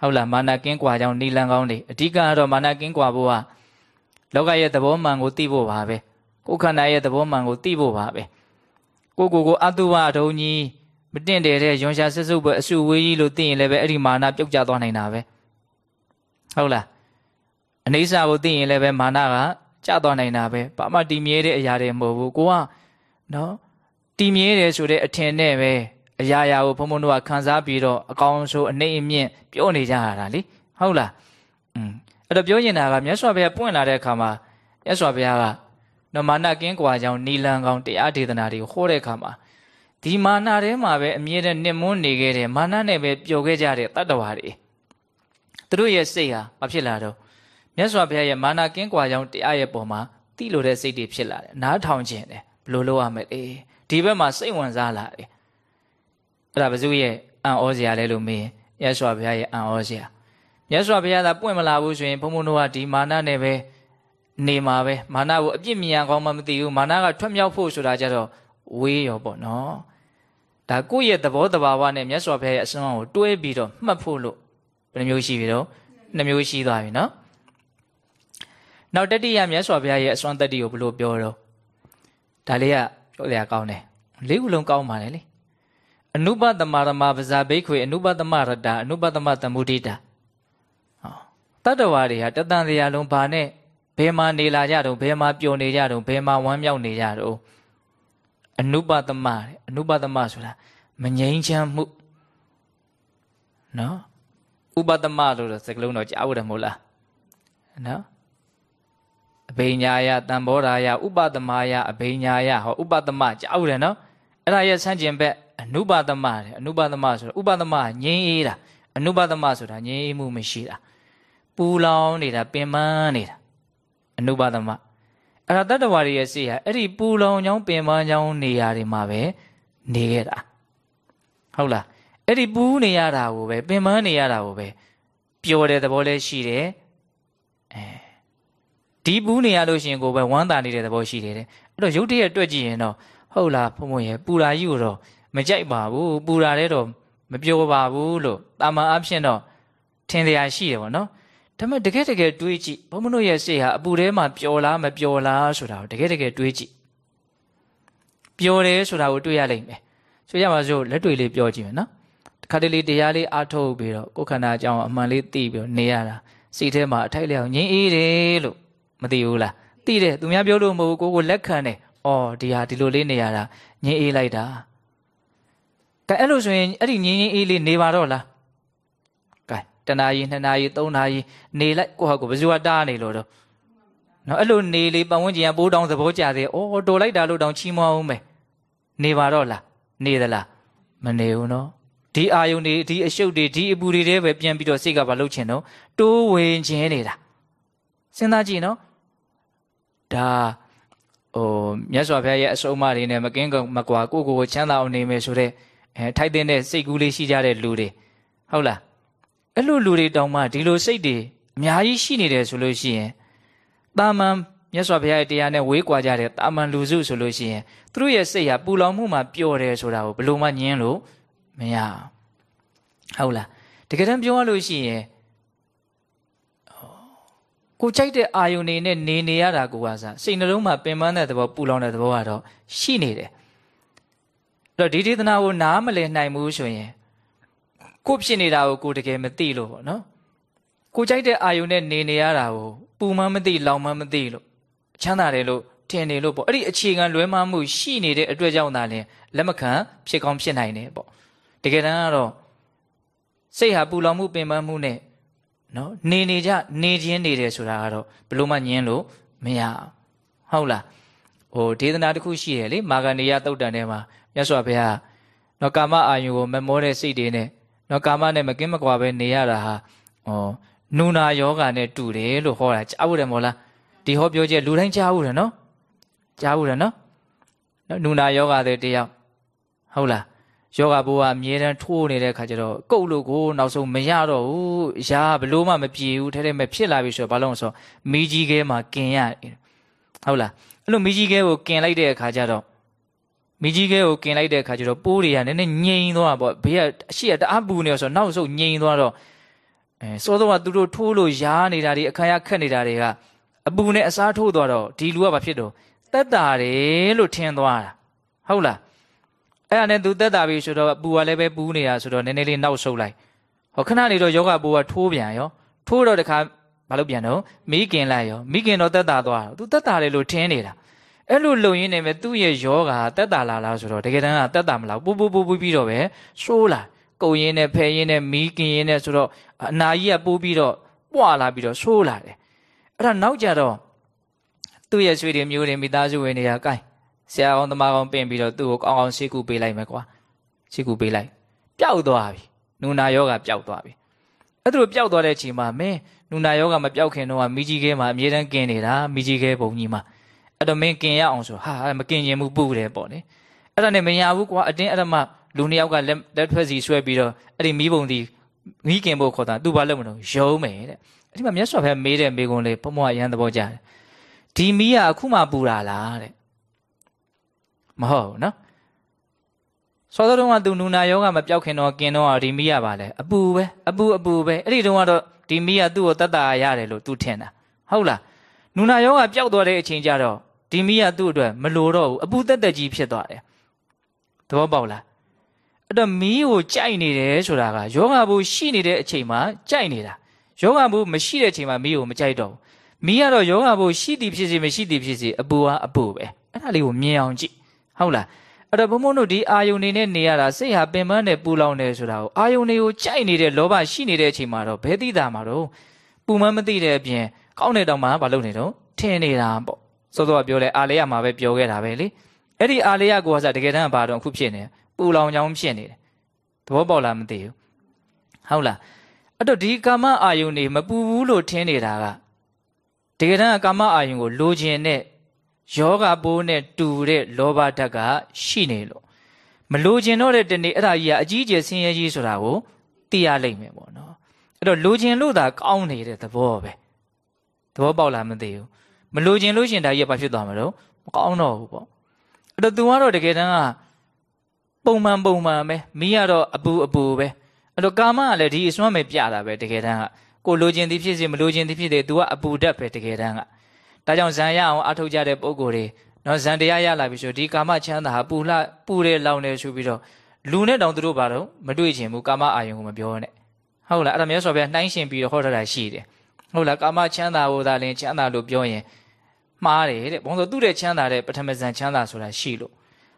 ဟုတ်လားမာနကင်းကွာကြောင်းနီလန်ကောင်းတွေအဓိကကတော့မာနကင်းကွာဖို့ကလောကရဲ့သဘောမှန်ကိုသိဖို့ပါပဲကိုယ်ခန္ဓာရဲ့သဘောမှန်ကိုသိဖို့ပါပဲကိုကိုကိုအတုဝအထုံကြီးမတင့်တယ်တဲ့ရွန်ရှာဆစ်စုပ်ပဲအစုဝေးကြီးလို့သိရင်လည်းပဲအဲ့ဒီမာနပြုတ်ကျသွားနိုင်တာပဲဟုတ်လားအနေစာကိုသိရင်လည်းပဲမာနကကျသွားနိုင်တာပဲဘာမှတည်မြဲတဲ့အရာတွေမဟုတ်ဘူးကိုကနော်တည်မြဲတယ်ဆိုတဲ့အထင်နဲ့ပဲ အရာရာကိုဘုံဘုံတို့ကခံစားပြီးတော့အကောင်းဆုံးအနေအမြင့်ပြောနေကြရတာလေဟုတ်လားอืมအဲ့တော့ပြောနေတာကမြတ်စွာဘုရားပွင့်လာတဲ့အခါမှာမြတ်စွာဘုရားကနော်မာနကင်းကွာကြောင်းနီလန်ကောင်တရားဒေသနာတွေကိုဟောတဲ့အခါမှာဒီမာနထဲမှာပဲအမြဲတမ်းနှင်မွန်းနေခဲ့တယ်မာနနဲ့ပဲပျော်ခဲ့ကြတဲ့တတ္တဝါတွေသူတို့ရဲ့စိတ်ဟာမဖြစ်လာတော့မြတ်စွာဘုရားရဲ့မာနကင်းကွာကြောင်းတရားရဲ့ပုံမှာတိလို့တဲ့စိတ်တွေဖြစ်လာတယ်နားထောင်ခြင်းတယ်ဘလို့လုပ်ရမလဲဒီဘက်မှာစိတ်ဝင်စားလာတယ် အဲ့ဒါဘဇုရဲ့အံ့ဩစရာလဲလို့မေးရင်မြတ်စွာဘုရားရဲ့အံ့ဩစရာမြတ်စွာဘုရားသာပွင့်မလာဘူးဆိုရင်ဘုံဘုံတို့ကဒီမာနနဲ့ပဲနေမှာပဲမာနကိုအပြစ်မြင်အောင်မှမသိဘူးမာနကထွက်မြောက်ဖို့ဆိုတာကြတော့ဝေးရောပေါ့နော်ဒါကိုယ့်ရဲ့သဘောတဘာဝနဲ့မြတ်စွာဘုရားရဲ့အစွမ်းကိုတွဲပြီးတော့မှတ်ဖို့လို့ဘယ်နှမျိုးရှိပြီတော့နှမျိုးရှိသွားပြီနော်နောက်တတိယမြတ်စွာဘုရားရဲ့အစွမ်းတတ္တိကိုဘယ်လိုပြောတော့ဒါလေးကပြောရကောင်းတယ်လေးခုလုံးကောင်းပါလေလေ အနုပသမရမပဇာဘိခွေအနုပသမရတအနုပသမသမုဒိတာဟောတတ္တဝါတွေဟာတတန်တရားလုံးဘာနဲ့ဘယ်မှာနေလာကြတော့ဘယ်မှာပျော်နေကြတော့ဘယ်မှာဝမ်းမြောက်နေကြတော့အနုပသမတဲ့အနုပသမဆိုတာမငြိမ်းချမ်းမှုနော်ဥပသမလို့စကလုံးတော့ကြားဖို့တယ်မဟုတ်လားနော်အဘိညာယတံဘောဓာယဥပသမယအဘိညာယဟောဥပသမကြားဖို့တယ်နော်အဲ့ဒါရဲ့ဆန့်ကျင်ဘက် အနုပသမတယ်အနုပသမဆိုတော့ဥပသမငြိမ်းအေးတာအနုပသမဆိုတာငြိမ်းအေးမှုမရှိတာပူလောင်နေတာပင်ပန်းနေတာအနုပါဒမအဲ့ဒါတတ္တဝါတွေရဲ့စိတ်ဟာအဲ့ဒီပူလောင်ချောင်းပင်ပန်းချောင်းနေရာတွေမှာပဲနေခဲ့တာဟုတ်လားအဲ့ဒီပူးနေရတာကိုပဲပင်ပန်းနေရတာကိုပဲပျော်တဲ့သဘောလည်းရှိတယ်အဲဒီပူးနေရလို့ရှိရင်ကိုပဲဝမ်းသာနေတဲ့သဘောရှိတယ်တဲ့အဲ့တော့ရုပ်တရက်တွက်ကြည့်ရင်တော့ဟုတ်လားဖုံဖုံရဲ့ပူရာကြီးကိုတော့ မကြိုက်ပါဘူးပူရာတဲ့တော့မပျော်ပါဘူးလို့တာမန်အဖြစ်တော့ထင်တရားရှိတယ်ပေါ့နော်ဒါပေမဲ့တကယ်တကယ်တွေးကြည့်ဘုံမတို့ရဲ့စိတ်ဟာအပူထဲမှာပျော်လားမပျော်လားဆိုတာကိုတကယ်တကယ်တွေးကြည့်ပျော်တယ်ဆိုတာကိုတွေးရလိမ့်မယ်ဆိုရမှာဆိုလက်တွေလေးပြောကြည့်မယ်နော်တခါတလေတရားလေးအားထုတ်ပြီးတော့ကိုယ်ခန္ဓာအကြောင်းအမှန်လေးသိပြီးတော့နေရတာစိတ်ထဲမှာအထိုက်လျောက်ငြင်းအေးတယ်လို့မသိဘူးလားသိတယ်သူများပြောလို့မဟုတ်ဘူးကိုကိုလက်ခံတယ်အော်ဒီဟာဒီလိုလေးနေရတာငြင်းအေးလိုက်တာ ကဲအဲ့လိုဆိုရင်အဲ့ဒီငြင်းငြင်းအေးလေးနေပါတော့လားတနာရီနှစ်နာရီသုံးနာရီနေလိုက်ကိုဟာကိုဘယ်သူကတားနေလို့တော့နော်အဲ့လိုနေလေပတ်ဝန်းကျင်ကပိုးတောင်သဘောကျသေးဩတော်လိုက်တာလို့တောင်ချီးမွမ်းအောင်မယ်နေပါတော့လားနေသလားမနေဘူးနော်ဒီအာယုန်တွေဒီအရှုပ်တွေဒီအပူတွေတည်းပဲပြန်ပြီးတော့စိတ်ကဘာလုပ်ချင်တော့တိုးဝင်ခြင်းနေတာစဉ်းစားကြည့်နော်ဒါဟိုမြတ်စွာဘုရားရဲ့အဆုံးအမတွေနဲ့မကင်းမကွာကိုကိုကိုချမ်းသာအောင်နေမယ်ဆိုတဲ့ အဲထိုက်တဲ့စိတ်ကူးလေးရှိကြတဲ့လူတွေဟုတ်လားအဲ့လိုလူတွေတောင်မှဒီလိုစိတ်တွေအများကြီးရှိနေတယ်ဆိုလို့ရှိရင်တာမန်မြတ်စွာဘုရားရဲ့တရားနဲ့ဝေးကွာကြတဲ့တာမန်လူစုဆိုလို့ရှိရင်သူတို့ရဲ့စိတ်ဟာပူလောင်မှုမှာပျော်တယ်ဆိုတာကိုဘယ်လိုမှညင်းလို့မရဟုတ်လားတကယ်တမ်းပြောရလို့ရှိရင်ကိုကြိုက်တဲ့အာယုန်နေနဲ့နေနေရတာကိုကစားစိတ်နှလုံးမှာပင်ပန်းတဲ့သဘောပူလောင်တဲ့သဘောကတော့ရှိနေတယ်အဲ့ တော့ဒီဒေသနာကိုနားမလည်နိုင်ဘူးဆိုရင်ကိုဖြစ်နေတာကိုကိုတကယ်မသိလို့ပေါ့နော်ကိုကြိုက်တဲ့အာယုန်နဲ့နေနေရတာကိုပူမှမသိလောင်မှမသိလို့ချမ်းသာတယ်လို့ထင်နေလို့ပေါ့အဲ့ဒီအခြေခံလွဲမှားမှုရှိနေတဲ့အတွက်ကြောင့်သာလင်လက်မခံဖြစ်ကောင်းဖြစ်နိုင်တယ်ပေါ့တကယ်တမ်းကတော့စိတ်ဟာပူလောင်မှုပင်ပန်းမှုနဲ့နော်နေနေကြနေခြင်းနေတယ်ဆိုတာကတော့ဘလို့မှညင်းလို့မရဟုတ်လားဟိုဒေသနာတစ်ခုရှိတယ်လေမာဂဏီယတုတ်တန်ထဲမှာ မြတ်စွာဘုရားနော်ကာမအာယုကိုမမောတဲ့စိတ်တွေနဲ့နော်ကာမနဲ့မကင်းမကွာပဲနေရတာဟာဟောနူနာယောဂာနဲ့တူတယ်လို့ဟောတာကြားဘူးတယ်မို့လားဒီဟောပြောချက်လူတိုင်းကြားဘူးတယ်နော်ကြားဘူးတယ်နော်နော်နူနာယောဂါတဲ့တယောက်ဟုတ်လားယောဂဘိုးကအမြဲတမ်းထိုးနေတဲ့ခါကျတော့ကုတ်လို့ကိုနောက်ဆုံးမရတော့ဘူးရာဘလို့မှမပြေဘူးထဲထဲမဲ့ဖြစ်လာပြီဆိုတော့ဘာလို့ဆိုမီးကြီးခဲမှာกินရဟုတ်လားအဲ့လိုမီးကြီးခဲကိုกินလိုက်တဲ့အခါကျတော့ မီးကြီးခဲကိုกินလိုက်တဲ့အခါကျတော့ပိုးတွေကနည်းနည်းငြိမ်သွားပေါ့ဘေးကအရှိရတအားပူနေဆိုတော့နောက်ဆုံးငြိမ်သွားတော့အဲစောစောကသူတို့ထိုးလို့ရားနေတာတွေအခါရခက်နေတာတွေကအပူနဲ့အစားထိုးသွားတော့ဒီလူကဘာဖြစ်တော့တက်တာတယ်လို့ထင်သွားတာဟုတ်လားအဲ့ဒါနဲ့သူတက်တာပြီဆိုတော့ပူကလည်းပဲပူးနေတာဆိုတော့နည်းနည်းလေးနောက်ဆုတ်လိုက်ဟောခဏနေတော့ယောဂပူကထိုးပြန်ရောထိုးတော့တခါဘာလို့ပြန်တော့မိခင်လိုက်ရောမိခင်တော့တက်တာသွားတော့သူတက်တာတယ်လို့ထင်နေတာ အဲ့လိုလုံရင်းနေမဲ့သူ့ရဲ့ယောဂတက်တာလာလားဆိုတော့တကယ်တမ်းကတက်တာမလားပူပူပူပူပြီးတော့ပဲရှိုးလာကုံရင်းနဲ့ဖဲရင်းနဲ့မိခင်ရင်းနဲ့ဆိုတော့အနာကြီးကပိုးပြီးတော့ပွာလာပြီးတော့ရှိုးလာတယ်အဲ့ဒါနောက်ကြတော့သူ့ရဲ့ဆွေတွေမျိုးတွေမိသားစုဝင်တွေကကိုင်းဆရာကောင်းသမားကောင်းပြင်ပြီးတော့သူ့ကိုကောင်းကောင်းရှေ့ကူပေးလိုက်မယ်ကွာရှေ့ကူပေးလိုက်ပျောက်သွားပြီနူနာယောဂပျောက်သွားပြီအဲ့ဒါလိုပျောက်သွားတဲ့အချိန်မှာမင်းနူနာယောဂမပျောက်ခင်တော့မိကြီးခဲမှာအမြဲတမ်းกินနေတာမိကြီးခဲပုံကြီးမှာ အဲ့တော့မင်းกินရအောင်ဆိုဟာမกินရင်မှုပူတယ်ပေါ့လေအဲ့ဒါနဲ့မရဘူးကွာအတင်းအဲ့ဒါမှလူနှစ်ယောက်ကလက်လက်ထွက်စီဆွဲပြီးတော့အဲ့ဒီမိဘုံဒီမိခင်ဖို့ခေါ်တာသူဘာလုပ်မလို့ယုံမယ်တဲ့အဲ့ဒီမှာမြတ်စွာဘုရားမေးတဲ့မေးခွန်းလေးဘုံဘွားရန်သဘောကြတယ်ဒီမီးကအခုမှပူတာလားတဲ့မဟုတ်ဘူးနော်စောစောတုန်းကသူနူနာယောဂမပြောက်ခင်တော့กินတော့ဒီမီးရပါလေအပူပဲအပူအပူပဲအဲ့ဒီတုန်းကတော့ဒီမီးကသူ့ကိုတတ်တာရတယ်လို့သူထင်တာဟုတ်လားနူနာယောဂပျောက်သွားတဲ့အချိန်ကျတော့ ဒီမီးကသူ့အတွက်မလိုတော့ဘူးအပူတက်တက်ကြီးဖြစ်သွားတယ်သဘောပေါက်လားအဲ့တော့မီးကိုကြိုက်နေတယ်ဆိုတာကယောဂဘူးရှိနေတဲ့အချိန်မှာကြိုက်နေတာယောဂဘူးမရှိတဲ့အချိန်မှာမီးကိုမကြိုက်တော့ဘူးမီးကတော့ယောဂဘူးရှိသည်ဖြစ်စေမရှိသည်ဖြစ်စေအပူကအပူပဲအဲ့ဒါလေးကိုမြင်အောင်ကြည့်ဟုတ်လားအဲ့တော့ဘုံဘုံတို့ဒီအာယုန်နေနဲ့နေရတာစိတ်ဟာပင်ပန်းနဲ့ပူလောင်နေဆိုတာကိုအာယုန်တွေကိုကြိုက်နေတဲ့လောဘရှိနေတဲ့အချိန်မှာတော့ဘယ်သိတာမှာတော့ပူမမသိတဲ့အပြင်ကောင်းတဲ့တောင်မှမလုပ်နေတော့ထင်နေတာပေါ့ စောစောကပြောလဲအာလေရမှာပဲပြောခဲ့တာပဲလေအဲ့ဒီအာလေရကိုကစားတကယ်တမ်းဘာတော့အခုဖြစ်နေပူလောင်ကြောင်းဖြစ်နေတယ်သဘောပေါက်လားမသိဘူးဟုတ်လားအဲ့တော့ဒီကာမအာယုန်နေမပူဘူးလို့ထင်နေတာကတကယ်တမ်းကာမအာယုန်ကိုလိုချင်တဲ့ယောဂပိုးနဲ့တူတဲ့လောဘဓာတ်ကရှိနေလို့မလိုချင်တော့တဲ့တနေ့အဲ့ဒါကြီးကအကြီးအကျယ်ဆင်းရဲကြီးဆိုတာကိုသိရလိမ့်မယ်ပေါ့နော်အဲ့တော့လိုချင်လို့သာကောင်းနေတဲ့သဘောပဲသဘောပေါက်လားမသိဘူး မလိုချင်လို့ရှင်ဒါကြီးကဘာဖြစ်သွားမှာတော့မကောင်းတော့ဘူးပေါ့အဲ့တော့ तू ကတော့တကယ်တမ်းကပုံမှန်ပုံမှန်ပဲမိကတော့အပူအပူပဲအဲ့တော့ကာမကလည်းဒီအစွမ်းပဲပြတာပဲတကယ်တမ်းကကိုလိုချင်သည်ဖြစ်စေမလိုချင်သည်ဖြစ်စေ तू ကအပူဓာတ်ပဲတကယ်တမ်းကဒါကြောင့်ဇံရအောင်အထုတ်ကြတဲ့ပုံကိုယ်တွေနော်ဇံတရားရလာပြီဆိုဒီကာမချမ်းသာဟာပူလှပူတယ်လောင်တယ်ဆိုပြီးတော့လူနဲ့တောင်သူတို့ဘာတော့မတွေ့ချင်ဘူးကာမအာယုံကိုမပြောနဲ့ဟုတ်လားအဲ့ဒါမျိုးဆိုပြနှိုင်းရှင်ပြီးတော့ဟောထားတာရှိတယ်ဟုတ်လားကာမချမ်းသာကိုသာလင်ချမ်းသာလို့ပြောရင် မှားတယ်တဲ့ဘုံဆိုသူ့တဲ့ချမ်းသာတဲ့ပထမဇန်ချမ်းသာဆိုတာရှိလို့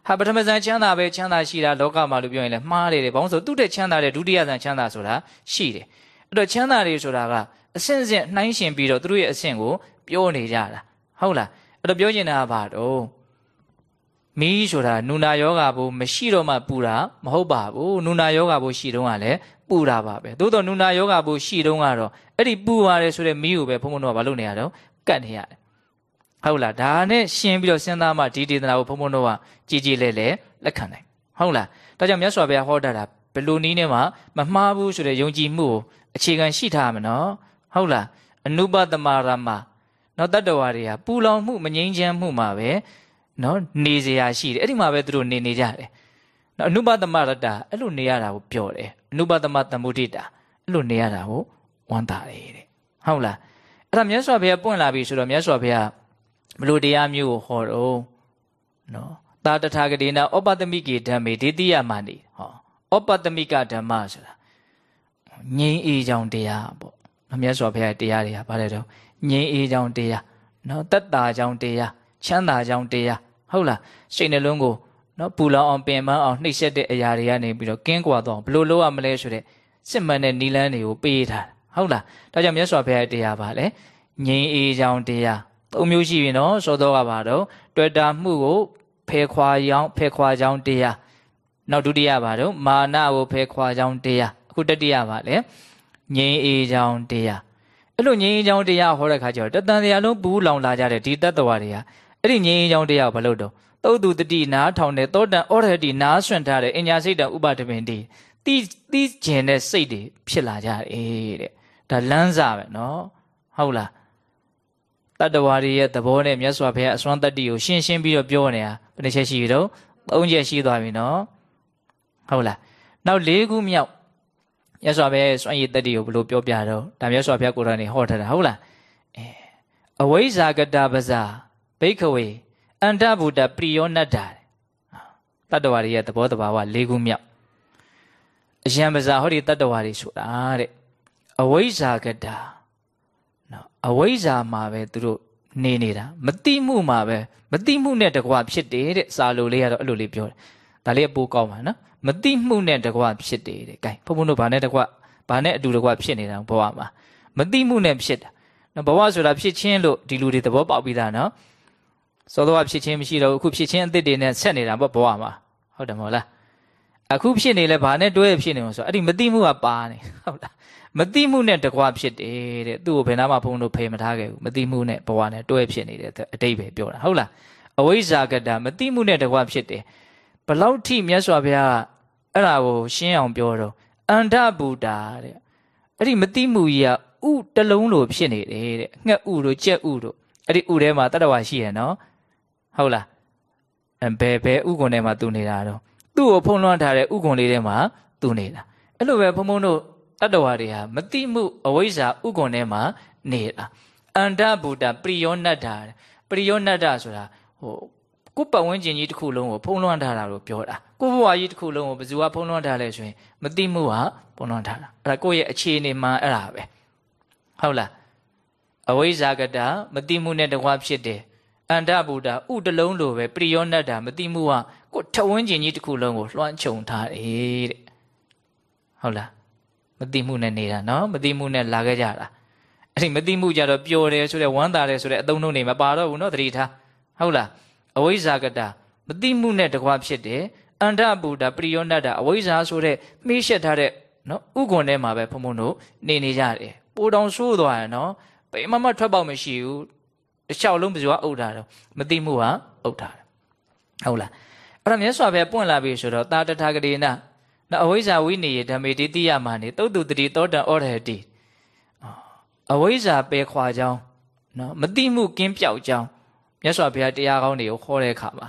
ဟာပထမဇန်ချမ်းသာပဲချမ်းသာရှိတာလောကမှာလို့ပြောရင်လည်းမှားတယ်တဲ့ဘုံဆိုသူ့တဲ့ချမ်းသာတဲ့ဒုတိယဇန်ချမ်းသာဆိုတာရှိတယ်အဲ့တော့ချမ်းသာတွေဆိုတာကအဆင့်ဆင့်နှိုင်းရှင်ပြီးတော့သူတို့ရဲ့အဆင့်ကိုပြောနေကြတာဟုတ်လားအဲ့တော့ပြောချင်တာကဘာတော့မီးဆိုတာနူနာယောဂါဘိုးမရှိတော့မှပူတာမဟုတ်ပါဘူးနူနာယောဂါဘိုးရှိတော့ကလည်းပူတာပါပဲသို့တော့နူနာယောဂါဘိုးရှိတော့ကတော့အဲ့ဒီပူပါတယ်ဆိုတဲ့မီးကိုပဲဘုံဘုံတို့ကဘာလုပ်နေရတော့ကတ်နေရတယ် ဟုတ်လားဒါနဲ့ရှင်းပြီးတော့စဉ်းစားမှဒီဒေသနာကိုဘုံဘုံတို့ကကြည်ကြည်လဲလဲလက်ခံနိုင်ဟုတ်လားဒါကြောင့်မြတ်စွာဘုရားဟောတာဘယ်လိုနည်းနဲ့မှမမှားဘူးဆိုတဲ့ယုံကြည်မှုကိုအခြေခံရှိထားမှာနော်ဟုတ်လားအနုပသမရမနော်တတ္တဝါတွေကပူလောင်မှုမငြိမ်းချမ်းမှုမှာပဲနော်နေစရာရှိတယ်အဲ့ဒီမှာပဲသူတို့နေနေကြတယ်နော်အနုပသမရတ္တအဲ့လိုနေရတာကိုပြောတယ်အနုပသမသမုဒိတာအဲ့လိုနေရတာကိုဝမ်းသာတယ်တဲ့ဟုတ်လားအဲ့ဒါမြတ်စွာဘုရားပွင့်လာပြီဆိုတော့မြတ်စွာဘုရား ဘလို့တရားမျိုးကိုဟောတော့နော်သာတထာဂတိနာဩပတမိကေဓမ္မေဒေတိယမဏိဟောဩပတမိကဓမ္မဆိုတာငြိမ်းအေးကြောင်တရားပေါ့နော်မြတ်စွာဘုရားတရားတွေကဗါတယ်တော့ငြိမ်းအေးကြောင်တရားနော်တက်တာကြောင်တရားချမ်းသာကြောင်းတရားဟုတ်လားစိတ်နှလုံးကိုနော်ပူလောင်အောင်ပင်ပန်းအောင်နှိပ်စက်တဲ့အရာတွေကနေပြီးတော့ကင်းကွာတော့ဘလို့လုပ်ရမလဲဆိုတဲ့စစ်မှန်တဲ့နီလန်းတွေကိုပေးထားတာဟုတ်လားဒါကြောင့်မြတ်စွာဘုရားရဲ့တရားပါလေငြိမ်းအေးကြောင်းတရား သုံးမျိုးရှိပြီနော်စောတော့ကပါတော့တွေ့တာမှုကိုဖယ်ခွာကြောင်းဖယ်ခွာကြောင်းတရားနောက်ဒုတိယပါတော့မာနကိုဖယ်ခွာကြောင်းတရားအခုတတိယပါလေငြိမ်းအေးကြောင်းတရားအဲ့လိုငြိမ်းအေးကြောင်းတရားဟောတဲ့ခါကျတော့တတန်တရားလုံးဘူးလောင်လာကြတဲ့ဒီတတ္တဝါတွေကအဲ့ဒီငြိမ်းအေးကြောင်းတရားကိုဘာလို့တော့သုတ်သူတတိနားထောင်တဲ့သောတန်ဩရဟတိနားဆွန့်ထားတဲ့အညာစိတ်တဥပဒပင်တိတီးတီးကျင်တဲ့စိတ်တွေဖြစ်လာကြတယ်တဲ့ဒါလမ်းစာပဲနော်ဟုတ်လား တတ္တဝါတွေရဲ့သဘောနဲ့မြတ်စွာဘုရားအစွမ်းတတ္တိကိုရှင်းရှင်းပြီးတော့ပြောနေတာဘယ်နှချက်ရှိပြီတော့သုံးချက်ရှိသွားပြီနော်ဟုတ်လားနောက်၄ခုမြောက်မြတ်စွာဘုရားရဲ့စွမ်းရည်တတ္တိကိုဘယ်လိုပြောပြတော့ဒါမြတ်စွာဘုရားကိုယ်တော်နေဟောထားတာဟုတ်လားအဲအဝိဇ္ဇာကတပဇာဘိခဝေအန္တဗုဒ္ဓပရိယောနတ္တာတတ္တဝါတွေရဲ့သဘောတဘာဝ၄ခုမြောက်အယံပဇာဟောဒီတတ္တဝါတွေဆိုတာတဲ့အဝိဇ္ဇာကတာနော် အဝိဇ္ဇာမှာပဲသူတို့နေနေတာမတိမှုမှာပဲမတိမှုနဲ့တကွာဖြစ်တယ်တဲ့စာလိုလေးကတော့အဲ့လိုလေးပြောတယ်ဒါလေးအပိုးကောင်းပါနော်မတိမှုနဲ့တကွာဖြစ်တယ်တဲ့ gain ဘုံဘုံတို့ဘာနဲ့တကွာဘာနဲ့အတူတကွာဖြစ်နေတာဘဝမှာမတိမှုနဲ့ဖြစ်တာနော်ဘဝဆိုတာဖြစ်ချင်းလို့ဒီလူတွေသဘောပေါက်ပြီးသားနော်စောတော့ဖြစ်ချင်းမရှိတော့အခုဖြစ်ချင်းအစ်စ်တွေနဲ့ဆက်နေတာပေါ့ဘဝမှာဟုတ်တယ်မဟုတ်လားအခုဖြစ်နေလဲဘာနဲ့တွဲဖြစ်နေမှာဆိုအဲ့ဒီမတိမှုကပါနေဟုတ်လား မတိမှုနဲ့တကွာဖြစ်တယ်တဲ့သူ့ကိုဘယ်နာမှဘုံတို့ဖေမထားခဲ့ဘူးမတိမှုနဲ့ဘဝနဲ့တွဲဖြစ်နေတယ်အတိတ်ပဲပြောတာဟုတ်လားအဝိဇ္ဇာကတမတိမှုနဲ့တကွာဖြစ်တယ်ဘလောက်ထိမြတ်စွာဘုရားအဲ့ဒါကိုရှင်းအောင်ပြောတော့အန္တဗုဒ္ဓတဲ့အဲ့ဒီမတိမှုကြီးကဥတလုံးလိုဖြစ်နေတယ်တဲ့ငှက်ဥတို့ကြက်ဥတို့အဲ့ဒီဥထဲမှာတတ္တဝါရှိရနော်ဟုတ်လားဘယ်ဘယ်ဥကွန်ထဲမှာသူနေတာတော့သူ့ကိုဖုံးလွှမ်းထားတဲ့ဥကွန်လေးထဲမှာသူနေတာအဲ့လိုပဲဘုံဘုံတို့ တတ္တဝါတွေဟာမတိမှုအဝိဇ္ဇာဥကွန်ထဲမှာနေတာအန္တဗုဒ္ဓပရိယောနတ္တာပရိယောနတ္တာဆိုတာဟိုကိုယ်ပတ်ဝန်းကျင်ကြီးတစ်ခုလုံးကိုဖုံးလွှမ်းထားတာလို့ပြောတာကိုယ်ဘဝကြီးတစ်ခုလုံးကိုဘယ်သူကဖုံးလွှမ်းထားလဲဆိုရင်မတိမှုဟာဖုံးလွှမ်းထားတာအဲ့ဒါကိုယ့်ရဲ့အခြေအနေမှအဲ့ဒါပဲဟုတ်လားအဝိဇ္ဇာကတမတိမှုနဲ့တကွာဖြစ်တယ်အန္တဗုဒ္ဓဥတလုံးလိုပဲပရိယောနတ္တာမတိမှုဟာကိုထဝန်းကျင်ကြီးတစ်ခုလုံးကိုလွှမ်းခြုံထားတယ်တဲ့ဟုတ်လား မတိမှုနဲ့နေတာနော်မတိမှုနဲ့လာခဲ့ကြတာအဲ့ဒီမတိမှုကြတော့ပျော်တယ်ဆိုတဲ့ဝမ်းသာတယ်ဆိုတဲ့အသုံးနှုန်းတွေမပါတော့ဘူးနော်သတိထားဟုတ်လားအဝိဇ္ဇာကတမတိမှုနဲ့တကွာဖြစ်တယ်အန္တဗုဒ္ဓပရိယောနတ္တာအဝိဇ္ဇာဆိုတဲ့မေးရှက်ထားတဲ့နော်ဥကွန်ထဲမှာပဲဘုံဘုံတို့နေနေကြတယ်ပိုတောင်ဆိုးသွားရနော်ဘယ်မှမထွက်ပေါက်မရှိဘူးတခြားလုံးဘယ်သူကအုပ်ထားတော့မတိမှုဟာအုပ်ထားတယ်ဟုတ်လားအဲ့တော့မြတ်စွာဘုရားပွင့်လာပြီဆိုတော့တာတထာဂတိနာ နော်အဝိဇ္ဇာဝိနေယဓမ္မေတိတိယမနေတုတ်တုတတိတောတံဩရဟတိအဝိဇ္ဇာပယ်ခွာကြောင်းနော်မတိမှုကင်းပြောက်ကြောင်းမြတ်စွာဘုရားတရားကောင်းတွေကိုခေါ်တဲ့အခါမှာ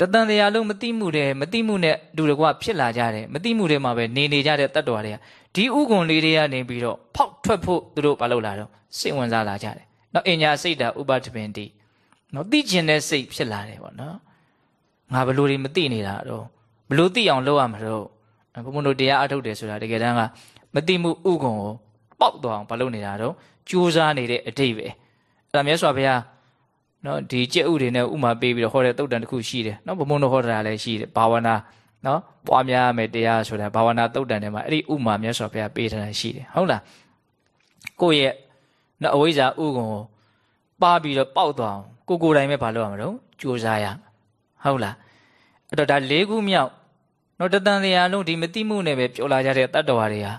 တတန်တရားလုံးမတိမှုတဲ့မတိမှုနဲ့ဒူတကွဖြစ်လာကြတယ်မတိမှုတွေမှာပဲနေနေကြတဲ့တတ္တဝါတွေကဒီဥကွန်လေးတွေကနေပြီးတော့ဖောက်ထွက်ဖို့သူတို့မလုပ်လာတော့စိတ်ဝင်စားလာကြတယ်နော်အညာစိတ်တာဥပတပင်တိနော်သိကျင်တဲ့စိတ်ဖြစ်လာတယ်ပေါ့နော်ငါဘလို့ဒီမသိနေတာတော့ဘလို့သိအောင်လုပ်ရမှာတော့ ဘုံဘုံတို့တရားအထုတ်တယ်ဆိုတာတကယ်တမ်းကမသိမှုဥကွန်ကိုပေါက်သွားအောင်မလုပ်နေတာတော့ကြိုးစားနေတဲ့အတိတ်ပဲအဲ့ဒါမြတ်စွာဘုရားနော်ဒီကြက်ဥတွေနဲ့ဥမာပေးပြီးတော့ဟောတဲ့တုတ်တန်တစ်ခုရှိတယ်နော်ဘုံဘုံတို့ဟောတာလည်းရှိတယ်ဘာဝနာနော်ပွားများမယ်တရားဆိုတာဘာဝနာတုတ်တန်ထဲမှာအဲ့ဒီဥမာမြတ်စွာဘုရားပေးထားတာရှိတယ်ဟုတ်လားကိုယ့်ရဲ့နော်အဝိဇ္ဇာဥကွန်ကိုပါပြီးတော့ပေါက်သွားအောင်ကိုကိုယ်တိုင်ပဲဘာလုပ်ရမလို့ကြိုးစားရဟုတ်လားအဲ့တော့ဒါ၄ခုမြောက် နော်တတန်တရားလုံးဒီမတိမှုနဲ့ပဲပြောလာကြတဲ့တတ္တဝါတွေဟာ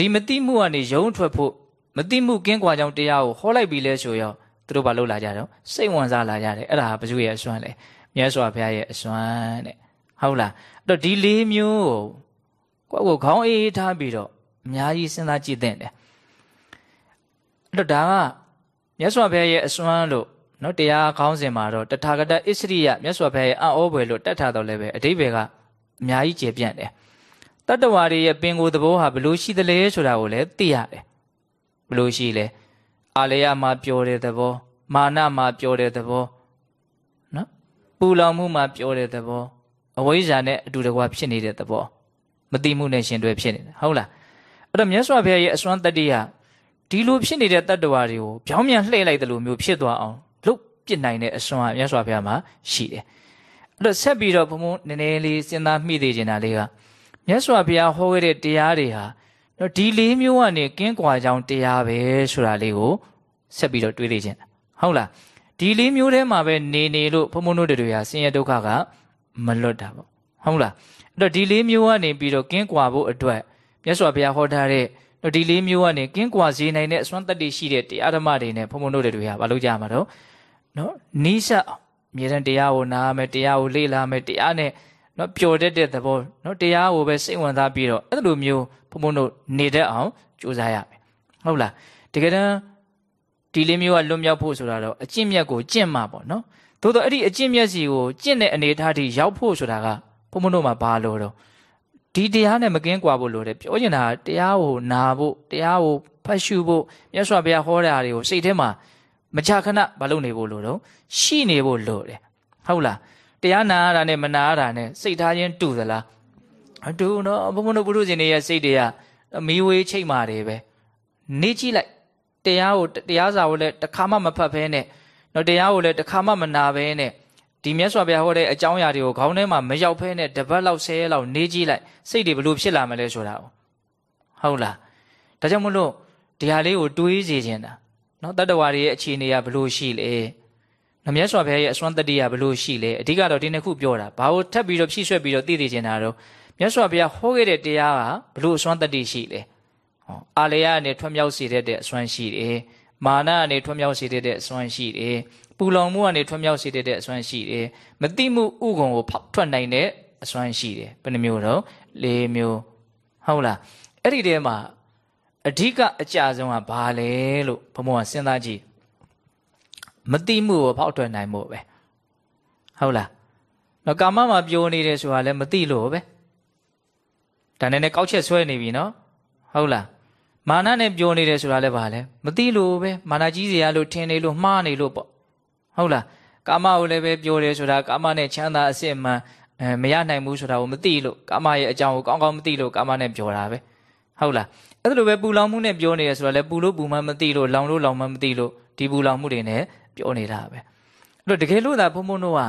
ဒီမတိမှုကနေယုံထွက်ဖို့မတိမှုကင်းကွာကြောင်းတရားကိုဟောလိုက်ပြီလဲဆိုရောသူတို့ဘာလုပ်လာကြတော့စိတ်ဝင်စားလာကြတယ်အဲ့ဒါဟာဘုရားရဲ့အစွမ်းလေမြတ်စွာဘုရားရဲ့အစွမ်းတဲ့ဟုတ်လားအဲ့တော့ဒီလေးမျိုးကိုကိုယ်ကိုခေါင်းအေးထားပြီးတော့အများကြီးစဉ်းစားကြည့်သင့်တယ်အဲ့တော့ဒါကမြတ်စွာဘုရားရဲ့အစွမ်းလို့နော်တရားခေါင်းစဉ်မှာတော့တထာဂတဣစရိယမြတ်စွာဘုရားရဲ့အံ့ဩဖွယ်လို့တတ်ထားတော့လည်းပဲအတိဘယ်က အများကြီးကျေပြန့်တယ်တတ္တဝါတွေရဲ့ပင်ကိုယ်သဘောဟာဘလို့ရှိသလဲဆိုတာကိုလည်းသိရတယ်ဘလို့ရှိလဲအာလယမှာပြောတဲ့သဘော မာနမှာပြောတဲ့သဘောနော်ပူလောင်မှုမှာပြောတဲ့သဘောအဝိဇ္ဇာနဲ့အတူတကွဖြစ်နေတဲ့သဘောမတိမှုနဲ့ရှင်တွဲဖြစ်နေတယ်ဟုတ်လားအဲ့တော့မြတ်စွာဘုရားရဲ့အစွမ်းတတ္တိဟာဒီလိုဖြစ်နေတဲ့တတ္တဝါတွေကိုပြောင်းပြန်လှည့်လိုက်တယ်လို့မျိုးဖြစ်သွားအောင်လုပ်ပြစ်နိုင်တဲ့အစွမ်းကမြတ်စွာဘုရားမှာရှိတယ် အဲ့တော့ဆက်ပြီးတော့ဘုံဘုံနည်းနည်းလေးစဉ်းစားမိသေးချင်တာလေးကမြတ်စွာဘုရားဟောခဲ့တဲ့တရားတွေဟာတော့ဒီလေးမျိုးကနေကင်းကွာကြောင်းတရားပဲဆိုတာလေးကိုဆက်ပြီးတော့တွေးသေးခြင်းဟုတ်လားဒီလေးမျိုးထဲမှာပဲနေနေလို့ဘုံဘုံတို့တွေဟာဆင်းရဲဒုက္ခကမလွတ်တာပေါ့ဟုတ်လားအဲ့တော့ဒီလေးမျိုးကနေပြီးတော့ကင်းကွာဖို့အတွက်မြတ်စွာဘုရားဟောထားတဲ့တော့ဒီလေးမျိုးကနေကင်းကွာစေနိုင်တဲ့အစွမ်းတတ္တိရှိတဲ့တရားဓမ္မတွေနဲ့ဘုံဘုံတို့တွေဟာမလုပ်ကြမှာတော့နော်နီးစပ်အောင် အမြဲတမ်းတရားကိုနားမယ်တရားကိုလေ့လာမယ်တရားနဲ့နော်ပျော်တတ်တဲ့သဘောနော်တရားကိုပဲစိတ်ဝင်စားပြီးတော့အဲ့လိုမျိုးဘုံဘုံတို့နေတတ်အောင်ကြိုးစားရမယ်ဟုတ်လားတကယ်တမ်းဒီလေးမျိုးကလွတ်မြောက်ဖို့ဆိုတာတော့အကျင့်မြတ်ကိုကျင့်မှာပေါ့နော်သို့တော့အဲ့ဒီအကျင့်မြတ်စီကိုကျင့်တဲ့အနေအထားထိရောက်ဖို့ဆိုတာကဘုံဘုံတို့မှာဘာလို့တော့ဒီတရားနဲ့မကင်းကွာဖို့လိုတယ်ပြောချင်တာကတရားကိုနာဖို့တရားကိုဖတ်ရှုဖို့မြတ်စွာဘုရားဟောတာတွေကိုစိတ်ထဲမှာ မချခဏမလုပ်နေဖို့လိုတော့ရှိနေဖို့လိုတယ်ဟုတ်လားတရားနာရတာနဲ့မနာရတာနဲ့စိတ်ထားချင်းတူသလားအတူတော့ဘုံဘုံတို့ပုရုဇဉ်တွေရဲ့စိတ်တွေကမီးဝေးချိတ်မာတယ်ပဲနေကြည့်လိုက်တရားကိုတရားစာကိုလည်းတစ်ခါမှမဖတ်ဘဲနဲ့တော့တရားကိုလည်းတစ်ခါမှမနာဘဲနဲ့ဒီမြတ်စွာဘုရားဟောတဲ့အကြောင်းအရာတွေကိုခေါင်းထဲမှာမရောက်ဖဲနဲ့တပတ်လောက်ဆဲလောက်နေကြည့်လိုက်စိတ်တွေဘလို့ဖြစ်လာမလဲဆိုတာဟုတ်လားဒါကြောင့်မလို့ဒီဟာလေးကိုတွေးစီခြင်းတာ နော်တတ္တဝါတွေရဲ့အခြေအနေကဘလို့ရှိလဲနမြတ်စွာဘုရားရဲ့အစွမ်းတတ္တိကဘလို့ရှိလဲအဓိကတော့ဒီနှစ်ခုပြောတာဘာလို့ထပ်ပြီးတော့ဖြည့်ဆွက်ပြီးတော့သိသိခြင်းတာတော့မြတ်စွာဘုရားဟောခဲ့တဲ့တရားကဘလို့အစွမ်းတတ္တိရှိလဲဟောအာလေယကနေထွံ့မြောက်စေတဲ့အစွမ်းရှိတယ်မာနကနေထွံ့မြောက်စေတဲ့အစွမ်းရှိတယ်ပူလောင်မှုကနေထွံ့မြောက်စေတဲ့အစွမ်းရှိတယ်မတိမှုဥကုံကိုဖောက်ထွက်နိုင်တဲ့အစွမ်းရှိတယ်ဘယ်နှမျိုးတော့၄မျိုးဟုတ်လားအဲ့ဒီထဲမှာ အဓိကအကြဆုံးကဘာလဲလို့ဘုံဘုံကစဉ်းစားကြည့်မတိမှုကိုဖောက်ထွက်နိုင်မှုပဲဟုတ်လားနော်ကာမမှာပြောနေတယ်ဆိုတာလည်းမတိလို့ပဲဒါနဲ့နဲ့ကောက်ချက်ဆွဲနေပြီနော်ဟုတ်လားမာနနဲ့ပြောနေတယ်ဆိုတာလည်းဘာလဲမတိလို့ပဲမာနကြီးစရာလို့ထင်နေလို့မှားနေလို့ပေါ့ဟုတ်လားကာမကိုလည်းပဲပြောတယ်ဆိုတာကာမနဲ့ချမ်းသာအစစ်အမှန်အဲမရနိုင်ဘူးဆိုတာကိုမသိလို့ကာမရဲ့အကြောင်းကိုကောင်းကောင်းမသိလို့ကာမနဲ့ပြောတာပဲဟုတ်လား အဲ့လိုပဲပူလောင်မှုနဲ့ပြောနေရဆိုတော့လေပူလို့ပူမှမသိလို့လောင်လို့လောင်မှမသိလို့ဒီပူလောင်မှုတွေနဲ့ပြောနေတာပဲအဲ့တော့တကယ်လို့သာဘုံဘုံတို့က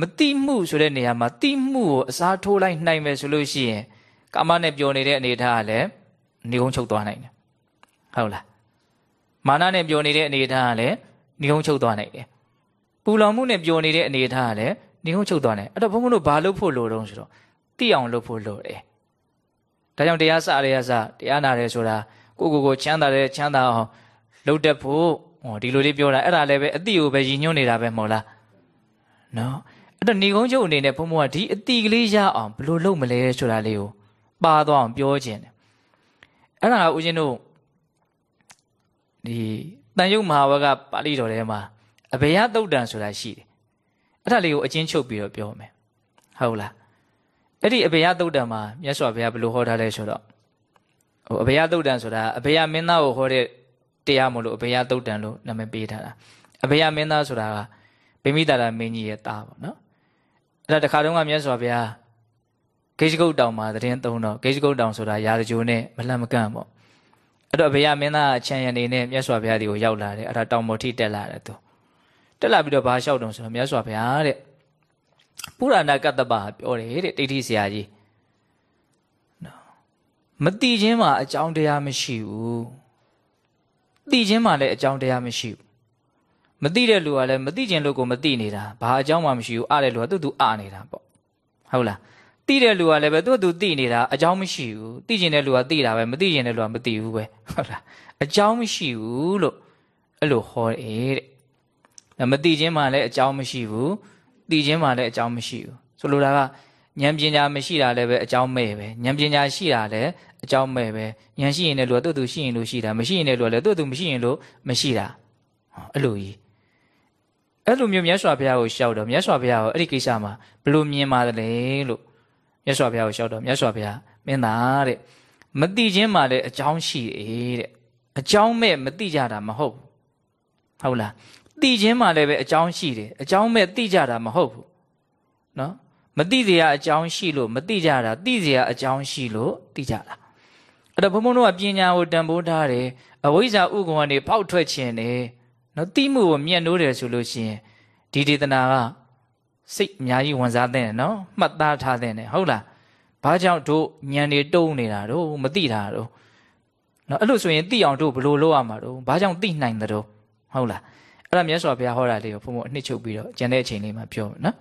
မတိမှုဆိုတဲ့နေရာမှာတိမှုကိုအစားထိုးလိုက်နိုင်မယ်ဆိုလို့ရှိရင်ကာမနဲ့ပြောနေတဲ့အနေထားကလည်းနေုံချုပ်သွားနိုင်တယ်ဟုတ်လားမာနနဲ့ပြောနေတဲ့အနေထားကလည်းနေုံချုပ်သွားနိုင်တယ်ပူလောင်မှုနဲ့ပြောနေတဲ့အနေထားကလည်းနေုံချုပ်သွားနိုင်အဲ့တော့ဘုံဘုံတို့ဘာလုပ်ဖို့လိုတော့ဆိုတော့တိအောင်လုပ်ဖို့လိုတယ် ဒါကြောင့်တရားစရရစတရားနာတယ်ဆိုတာကိုကိုကိုချမ်းသာတယ်ချမ်းသာအောင်လုပ်တတ်ဖို့ဟောဒီလိုလေးပြောတာအဲ့ဒါလည်းပဲအတိကိုပဲရည်ညွှန်းနေတာပဲမဟုတ်လားနော်အဲ့တော့ဏီကုန်းချုပ်အနေနဲ့ဘုံဘုံကဒီအတိကလေးရအောင်ဘယ်လိုလုပ်မလဲဆိုတာလေးကိုပါသွားအောင်ပြောခြင်းတယ်အဲ့ဒါကဦးဇင်းတို့ဒီတန်ယုတ်မဟာဝကပါဠိတော်ထဲမှာအဘေယသုတ်တံဆိုတာရှိတယ်အဲ့ဒါလေးကိုအချင်းချုပ်ပြီးတော့ပြောမယ်ဟုတ်လား အဲ့ဒီအဘေယသုတ်တံမှာမြတ်စွာဘုရားဘယ်လိုဟောထားလဲဆိုတော့ဟိုအဘေယသုတ်တံဆိုတာအဘေယမင်းသားကိုဟောတဲ့တရားမလို့အဘေယသုတ်တံလို့နာမည်ပေးထားတာအဘေယမင်းသားဆိုတာကဗိမိတာရမင်းကြီးရဲ့သားပေါ့နော်အဲ့ဒါတခါတုန်းကမြတ်စွာဘုရားဂေရှဂုတ်တောင်မှာသတင်းသုံးတော့ဂေရှဂုတ်တောင်ဆိုတာရာဇဂျိုနဲ့မလန့်မကန့်ပေါ့အဲ့တော့ဘုရားမင်းသားအချမ်းရနေနဲ့မြတ်စွာဘုရားဒီကိုရောက်လာတယ်အဲ့ဒါတောင်ပေါ်ထိတက်လာတယ်သူတက်လာပြီးတော့ဘာလျှောက်တုံဆိုတော့မြတ်စွာဘုရားတဲ့ ပုရဏကတ္တပပြောတယ်တဲ့တိဋ္ဌိဆရာကြီးနော်မတိချင်းမှာအကြောင်းတရားမရှိဘူးတိချင်းမှာလည်းအကြောင်းတရားမရှိဘူးမတိတဲ့လူကလည်းမတိချင်းလို့ကိုမတိနေတာဘာအကြောင်းမှမရှိဘူးအားတဲ့လူကသူ့သူအားနေတာပေါ့ဟုတ်လားတိတဲ့လူကလည်းပဲသူ့သူတိနေတာအကြောင်းမရှိဘူးတိကျင်တဲ့လူကတိတာပဲမတိကျင်တဲ့လူကမတိဘူးပဲဟုတ်လားအကြောင်းမရှိဘူးလို့အဲ့လိုဟောတယ်တဲ့မတိချင်းမှလည်းအကြောင်းမရှိဘူး တိချင်းမှလည်းအကြောင်းမရှိဘူးဆိုလိုတာကဉာဏ်ပညာမရှိတာလည်းပဲအကြောင်းမဲ့ပဲဉာဏ်ပညာရှိတာလည်းအကြောင်းမဲ့ပဲဉာဏ်ရှိရင်လည်းလူကသူ့သူရှိရင်လို့ရှိတာမရှိရင်လည်းလူကလည်းသူ့သူမရှိရင်လို့မရှိတာအဲ့လိုကြီးအဲ့လိုမျိုးမြတ်စွာဘုရားကိုရှောက်တော့မြတ်စွာဘုရားကိုအဲ့ဒီကိစ္စမှာဘယ်လိုမြင်ပါတယ်လို့မြတ်စွာဘုရားကိုလျှောက်တော့မြတ်စွာဘုရားမင်းသားတဲ့မတိချင်းမှလည်းအကြောင်းရှိတယ်တဲ့အကြောင်းမဲ့မတိကြတာမဟုတ်ဘူးဟုတ်လား တိချင်းမှလည်းပဲအကြောင်းရှိတယ်အကြောင်းမဲ့တိကြတာမဟုတ်ဘူးနော်မတိစရာအကြောင်းရှိလို့မတိကြတာတိစရာအကြောင်းရှိလို့တိကြတာအဲ့တော့ဘုံဘုံတို့ကပညာကိုတန်ဖိုးထားတယ်အဝိဇ္ဇာဥက္ကံကနေဖောက်ထွက်ခြင်းတယ်နော်တိမှုကိုမြတ်နိုးတယ်ဆိုလို့ရှိရင်ဒီဒေသနာကစိတ်အများကြီးဝင်စားတဲ့နော်မှတ်သားထားတဲ့ဟုတ်လားဘာကြောင့်တို့ညံနေတုံးနေတာတို့မသိတာတို့နော်အဲ့လိုဆိုရင်သိအောင်တို့ဘယ်လိုလုပ်ရမှာတို့ဘာကြောင့်သိနိုင်တဲ့တို့ဟုတ်လား အဲ့ဒါမြတ်စွာဘုရားဟောတာလေးကိုဘုံဘုံအနှစ်ချုပ်ပြီးတော့ကျန်တဲ့အချိန်လေးမှာပြောမယ်နော်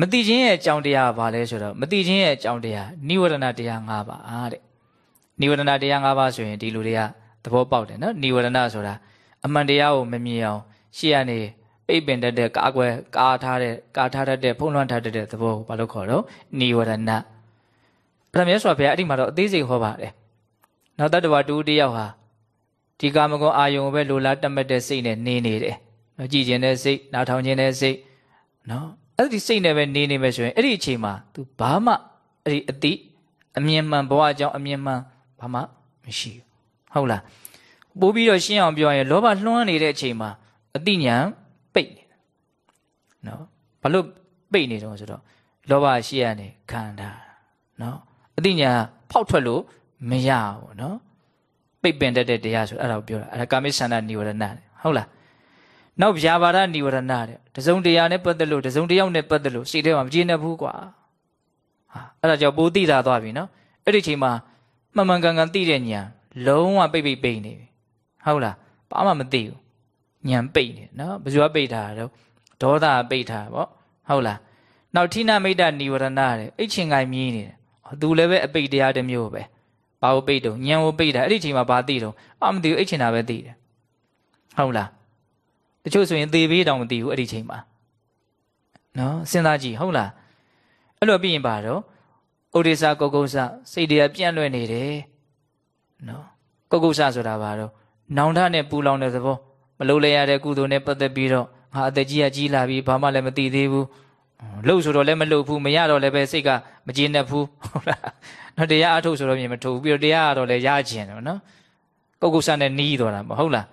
မတိခြင်းရဲ့အကြောင်းတရားကဘာလဲဆိုတော့မတိခြင်းရဲ့အကြောင်းတရားနိဝရဏတရား၅ပါးတဲ့နိဝရဏတရား၅ပါးဆိုရင်ဒီလူတွေကသဘောပေါက်တယ်နော်နိဝရဏဆိုတာအမှန်တရားကိုမမြင်အောင်ရှေ့ကနေပိတ်ပင်တတ်တဲ့ကာကွယ်ကာထားတဲ့ကာထားတတ်တဲ့ဖုံးလွှမ်းထားတတ်တဲ့သဘောကိုဘာလို့ခေါ်တော့နိဝရဏအဲ့ဒါမြတ်စွာဘုရားအဲ့ဒီမှာတော့အသေးစိတ်ဟောပါတယ်နောက်တတ္တဝါတူတယောက်ဟာ ဒီကာမဂုဏ်အာယုံပဲလိုလားတတ်မှတ်တဲ့စိတ်နဲ့နေနေတယ်နော်ကြည်ကျင်တဲ့စိတ်နားထောင်ခြင်းတဲ့စိတ်နော်အဲ့ဒီစိတ်နဲ့ပဲနေနေမယ်ဆိုရင်အဲ့ဒီအချိန်မှာ तू ဘာမှအဲ့ဒီအတိအမြင်မှန်ဘဝအကြောင်းအမြင်မှန်ဘာမှမရှိဘူးဟုတ်လားပို့ပြီးတော့ရှင်းအောင်ပြောရင်လောဘလွှမ်းနေတဲ့အချိန်မှာအတိညာပိတ်နေတယ်နော်ဘာလို့ပိတ်နေတော့ဆိုတော့လောဘရှိရနေခံတာနော်အတိညာဖောက်ထွက်လို့မရဘူးနော် ပိတ်ပင်တတ်တဲ့တရားဆိုအဲ့ဒါကိုပြောတာအဲ့ဒါကာမိဆန္ဒနိဝရဏတဲ့ဟုတ်လားနောက်ဗျာပါဒနိဝရဏတဲ့တစုံတရားနဲ့ပတ်သက်လို့တစုံတယောက်နဲ့ပတ်သက်လို့စိတ်ထဲမှာမကျေနပ်ဘူးကွာဟာအဲ့ဒါကြောင့်ပိုသိတာသွားပြီနော်အဲ့ဒီချိန်မှာမှန်မှန်ကန်ကန်သိတဲ့ညာလုံးဝပိတ်ပိတ်ပိတ်နေပြီဟုတ်လားဘာမှမသိဘူးညံပိတ်နေနော်ဘယ်သူကပိတ်ထားတာတော့ဒေါသပိတ်ထားပေါ့ဟုတ်လားနောက်ဌိနမိတ်တနိဝရဏတဲ့အိတ်ချင်ကိုင်းမြည်နေတယ်သူလည်းပဲအပိတ်တရားတစ်မျိုးပဲ ဘာကိုပိတ်တော့ညံကိုပိတ်တာအဲ့ဒီချိန်မှာဘာသိတော့အမသိဘူးအိတ်ချင်တာပဲသိတယ်ဟုတ်လားတချို့ဆိုရင်သေဘေးတောင်မသိဘူးအဲ့ဒီချိန်မှာနော်စဉ်းစားကြည့်ဟုတ်လားအဲ့လိုပြီးရင်ပါတော့ဥဒိစ္စကုတ်ကုတ်ဆစိတ်တွေကပြန့်လွင့်နေတယ်နော်ကုတ်ကုတ်ဆဆိုတာဘာတော့နောင်တနဲ့ပူလောင်တဲ့သဘောမလုံးလဲရတဲ့ကုသိုလ်နဲ့ပတ်သက်ပြီးတော့ငါအသက်ကြီးကကြီးလာပြီဘာမှလည်းမသိသေးဘူး လှုပ်ဆိုတော့လည်းမလှုပ်ဘူးမရတော့လည်းပဲစိတ်ကမကျေနပ်ဘူးဟုတ်လားနော်တရားအထုတ်ဆိုတော့မြင်မထုတ်ဘူးပြီးတော့တရားကတော့လည်းရကျင်တယ်နော်ပုဂ္ဂုလ်ဆန်နဲ့နီးတော်တာမဟုတ်လား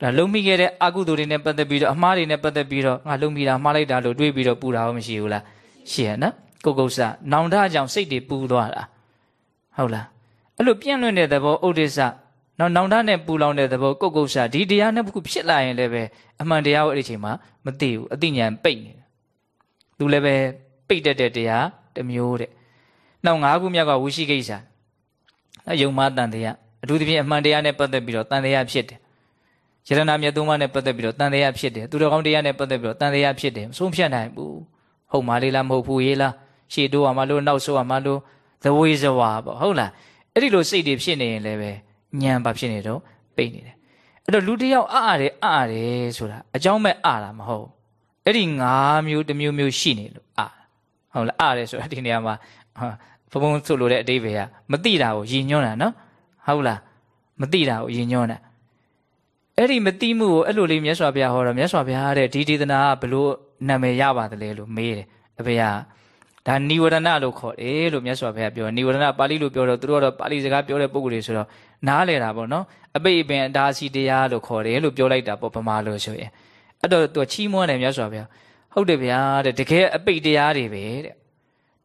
ဒါလုံမိခဲ့တဲ့အကုသိုလ်တွေနဲ့ပတ်သက်ပြီးတော့အမှားတွေနဲ့ပတ်သက်ပြီးတော့ငါလုံမိတာမှားလိုက်တာလို့တွေးပြီးတော့ပူတာရောမရှိဘူးလားရှိရနော်ကုတ်ကုတ်ဆနောင်တကြောင့်စိတ်တွေပူသွားတာဟုတ်လားအဲ့လိုပြန့်လွင့်တဲ့သဘောဥဒိစ္စနောက်နောင်တနဲ့ပူလောင်တဲ့သဘောကုတ်ကုတ်ဆဒီတရားနှစ်ခုဖြစ်လာရင်လည်းပဲအမှန်တရားကိုအဲ့ဒီချိန်မှာမသိဘူးအသိဉာဏ်ပိတ်နေတယ် သူလည်းပဲပိတ်တတ်တဲ့တရားတစ်မျိုးတဲ့နောက်၅ခုမြောက်ကဝိရှိကိစ္စအယုံမတန်တရားအထူးသဖြင့်အမှန်တရားနဲ့ပတ်သက်ပြီးတော့တန်တရားဖြစ်တယ်ယရဏမြတ်သုံးပါးနဲ့ပတ်သက်ပြီးတော့တန်တရားဖြစ်တယ်သူတော်ကောင်းတရားနဲ့ပတ်သက်ပြီးတော့တန်တရားဖြစ်တယ်မဆုံးဖြတ်နိုင်ဘူးဟုတ်မှလေးလားမဟုတ်ဘူးရေးလားရှေ့တိုးရမှာလို့နောက်ဆိုရမှာလို့သဝေဇဝါပေါ့ဟုတ်လားအဲ့ဒီလိုစိတ်တွေဖြစ်နေရင်လည်းပဲညံပါဖြစ်နေတော့ပိတ်နေတယ်အဲ့တော့လူတယောက်အအားတယ်အအားတယ်ဆိုတာအကြောင်းမဲ့အားတာမဟုတ် အဲ့ဒီ၅မျိုးတစ်မျိုးမျိုးရှိနေလို့အားဟုတ်လားအားတယ်ဆိုတာဒီနေရာမှာဘုံဘုံဆိုလိုတဲ့အတိပ္ပယ်ကမသိတာကိုယဉ်ညွန်းတာနော်ဟုတ်လားမသိတာကိုယဉ်ညွန်းတာအဲ့ဒီမသိမှုကိုအဲ့လိုလေးမြတ်စွာဘုရားဟောတော့မြတ်စွာဘုရားတဲ့ဒီဒေသနာကဘလို့နာမည်ရပါသလဲလို့မေးတယ်အဖေကဒါနိဝရဏလို့ခေါ်တယ်လို့မြတ်စွာဘုရားပြောနိဝရဏပါဠိလိုပြောတော့သူတို့ကတော့ပါဠိစကားပြောတဲ့ပုဂ္ဂိုလ်တွေဆိုတော့နားလေတာပေါ့နော်အပိအပင်အဒါစီတရားလို့ခေါ်တယ်လို့ပြောလိုက်တာပေါ့ဗမာလို့ဆိုရင် အဲ့တော့သူချီးမွမ်းတယ်မြတ်စွာဘုရားဟုတ်တယ်ဗျာတဲ့တကယ်အပိတရားတွေပဲတဲ့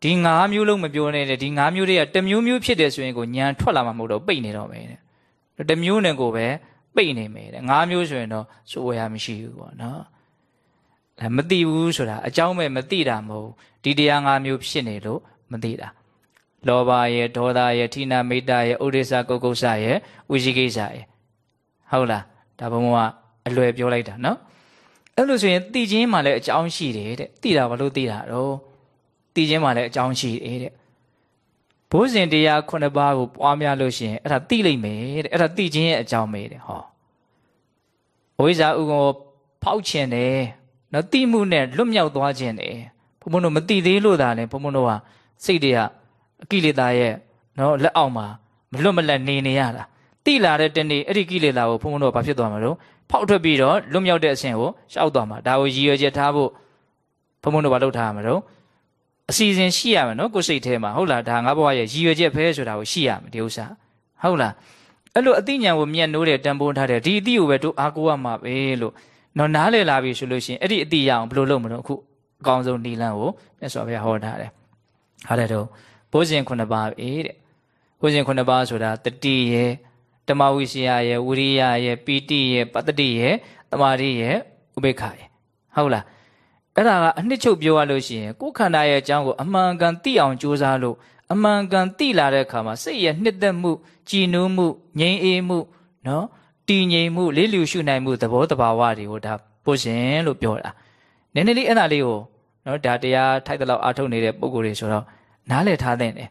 ဒီ၅မျိုးလုံးမပြောနဲ့တဲ့ဒီ၅မျိုးတွေကတစ်မျိုးမျိုးဖြစ်တယ်ဆိုရင်ကိုညံထွက်လာမှာမဟုတ်တော့ပိတ်နေတော့မယ်တဲ့တစ်မျိုးနဲ့ကိုပဲပိတ်နေမယ်တဲ့၅မျိုးဆိုရင်တော့စိုးရမရှိဘူးပေါ့နော်အဲမသိဘူးဆိုတာအကြောင်းပဲမသိတာမဟုတ်ဒီတရား၅မျိုးဖြစ်နေလို့မသိတာလောဘရဲ့ဒေါသရဲ့ဌိနာမိတ်တရဲ့ဥဒိစ္စကုတ်ကုတ်ဆရဲ့ဝိရှိကိစ္စရဲ့ဟုတ်လားဒါဘုံကအလွယ်ပြောလိုက်တာနော် အဲ့လိုဆိုရင်သိချင်းမှလည်းအကြောင်းရှိတယ်တဲ့သိတာဘာလို့သိတာတော့သိချင်းမှလည်းအကြောင်းရှိတယ်တဲ့ဘိုးစဉ်တရားခုနှစ်ပါးကိုပွားများလို့ရှိရင်အဲ့ဒါသိလိမ့်မယ်တဲ့အဲ့ဒါသိချင်းရဲ့အကြောင်းပဲတဲ့ဟောဝိဇ္ဇာဥက္ကိုဖောက်ခြင်းတယ်နော်သိမှုနဲ့လွတ်မြောက်သွားခြင်းတယ်ဘုံဘုံတို့မသိသေးလို့သာလဲဘုံဘုံတို့ကစိတ်တွေကအကိလေသာရဲ့နော်လက်အောက်မှာမလွတ်မလပ်နေနေရတာ တိလာတဲ့တနေ့အဲ့ဒီကိလေသာကိုဘုံဘုံတို့ကဘာဖြစ်သွားမှာလို့ဖောက်ထွက်ပြီးတော့လွတ်မြောက်တဲ့အဆင့်ကိုရှောက်သွားမှာဒါကိုရည်ရွယ်ချက်ထားဖို့ဘုံဘုံတို့ဘာလုပ်ထားရမှာတော့အစီအစဉ်ရှိရမယ်နော်ကိုယ်စိတ်ထဲမှာဟုတ်လားဒါငါဘဝရဲ့ရည်ရွယ်ချက်ဖဲဆိုတာကိုရှိရမယ်ဒီဥစ္စာဟုတ်လားအဲ့လိုအသိဉာဏ်ကိုမြတ်နိုးတဲ့တန်ဖိုးထားတဲ့ဒီအသိကိုပဲတို့အားကိုးရမှာပဲလို့နော်နားလည်လာပြီဆိုလို့ရှိရင်အဲ့ဒီအသိရအောင်ဘယ်လိုလုပ်မလို့အခုအကောင်းဆုံးနီလန်းကိုမြတ်စွာဘုရားဟောထားတယ်ဟာတဲ့တော့ဘိုးစဉ်ခုနှစ်ပါးပဲတဲ့ဘိုးစဉ်ခုနှစ်ပါးဆိုတာတတိရဲ့ ဓမ္မဝိစီယရဲ့ဝိရိယရဲ့ပီတိရဲ့ပတ္တိရဲ့တမာရိရဲ့ဥပေက္ခရဲ့ဟုတ်လားအဲ့ဒါကအနှစ်ချုပ်ပြောရလို့ရှိရင်ကိုယ်ခန္ဓာရဲ့အကြောင်းကိုအမှန်ကန်သိအောင်ကြိုးစားလို့အမှန်ကန်သိလာတဲ့အခါမှာစိတ်ရဲ့နှစ်သက်မှုကြည်နူးမှုငြိမ်အေးမှုနော်တည်ငြိမ်မှုလေးလျူရှုနိုင်မှုသဘောတဘာဝတွေကိုဒါပို့ရှင်လို့ပြောတာနည်းနည်းလေးအဲ့ဒါလေးကိုနော်ဒါတရားထိုက်တဲ့လောက်အားထုတ်နေတဲ့ပုံကိုယ်တွေဆိုတော့နားလည်ထားတဲ့တယ်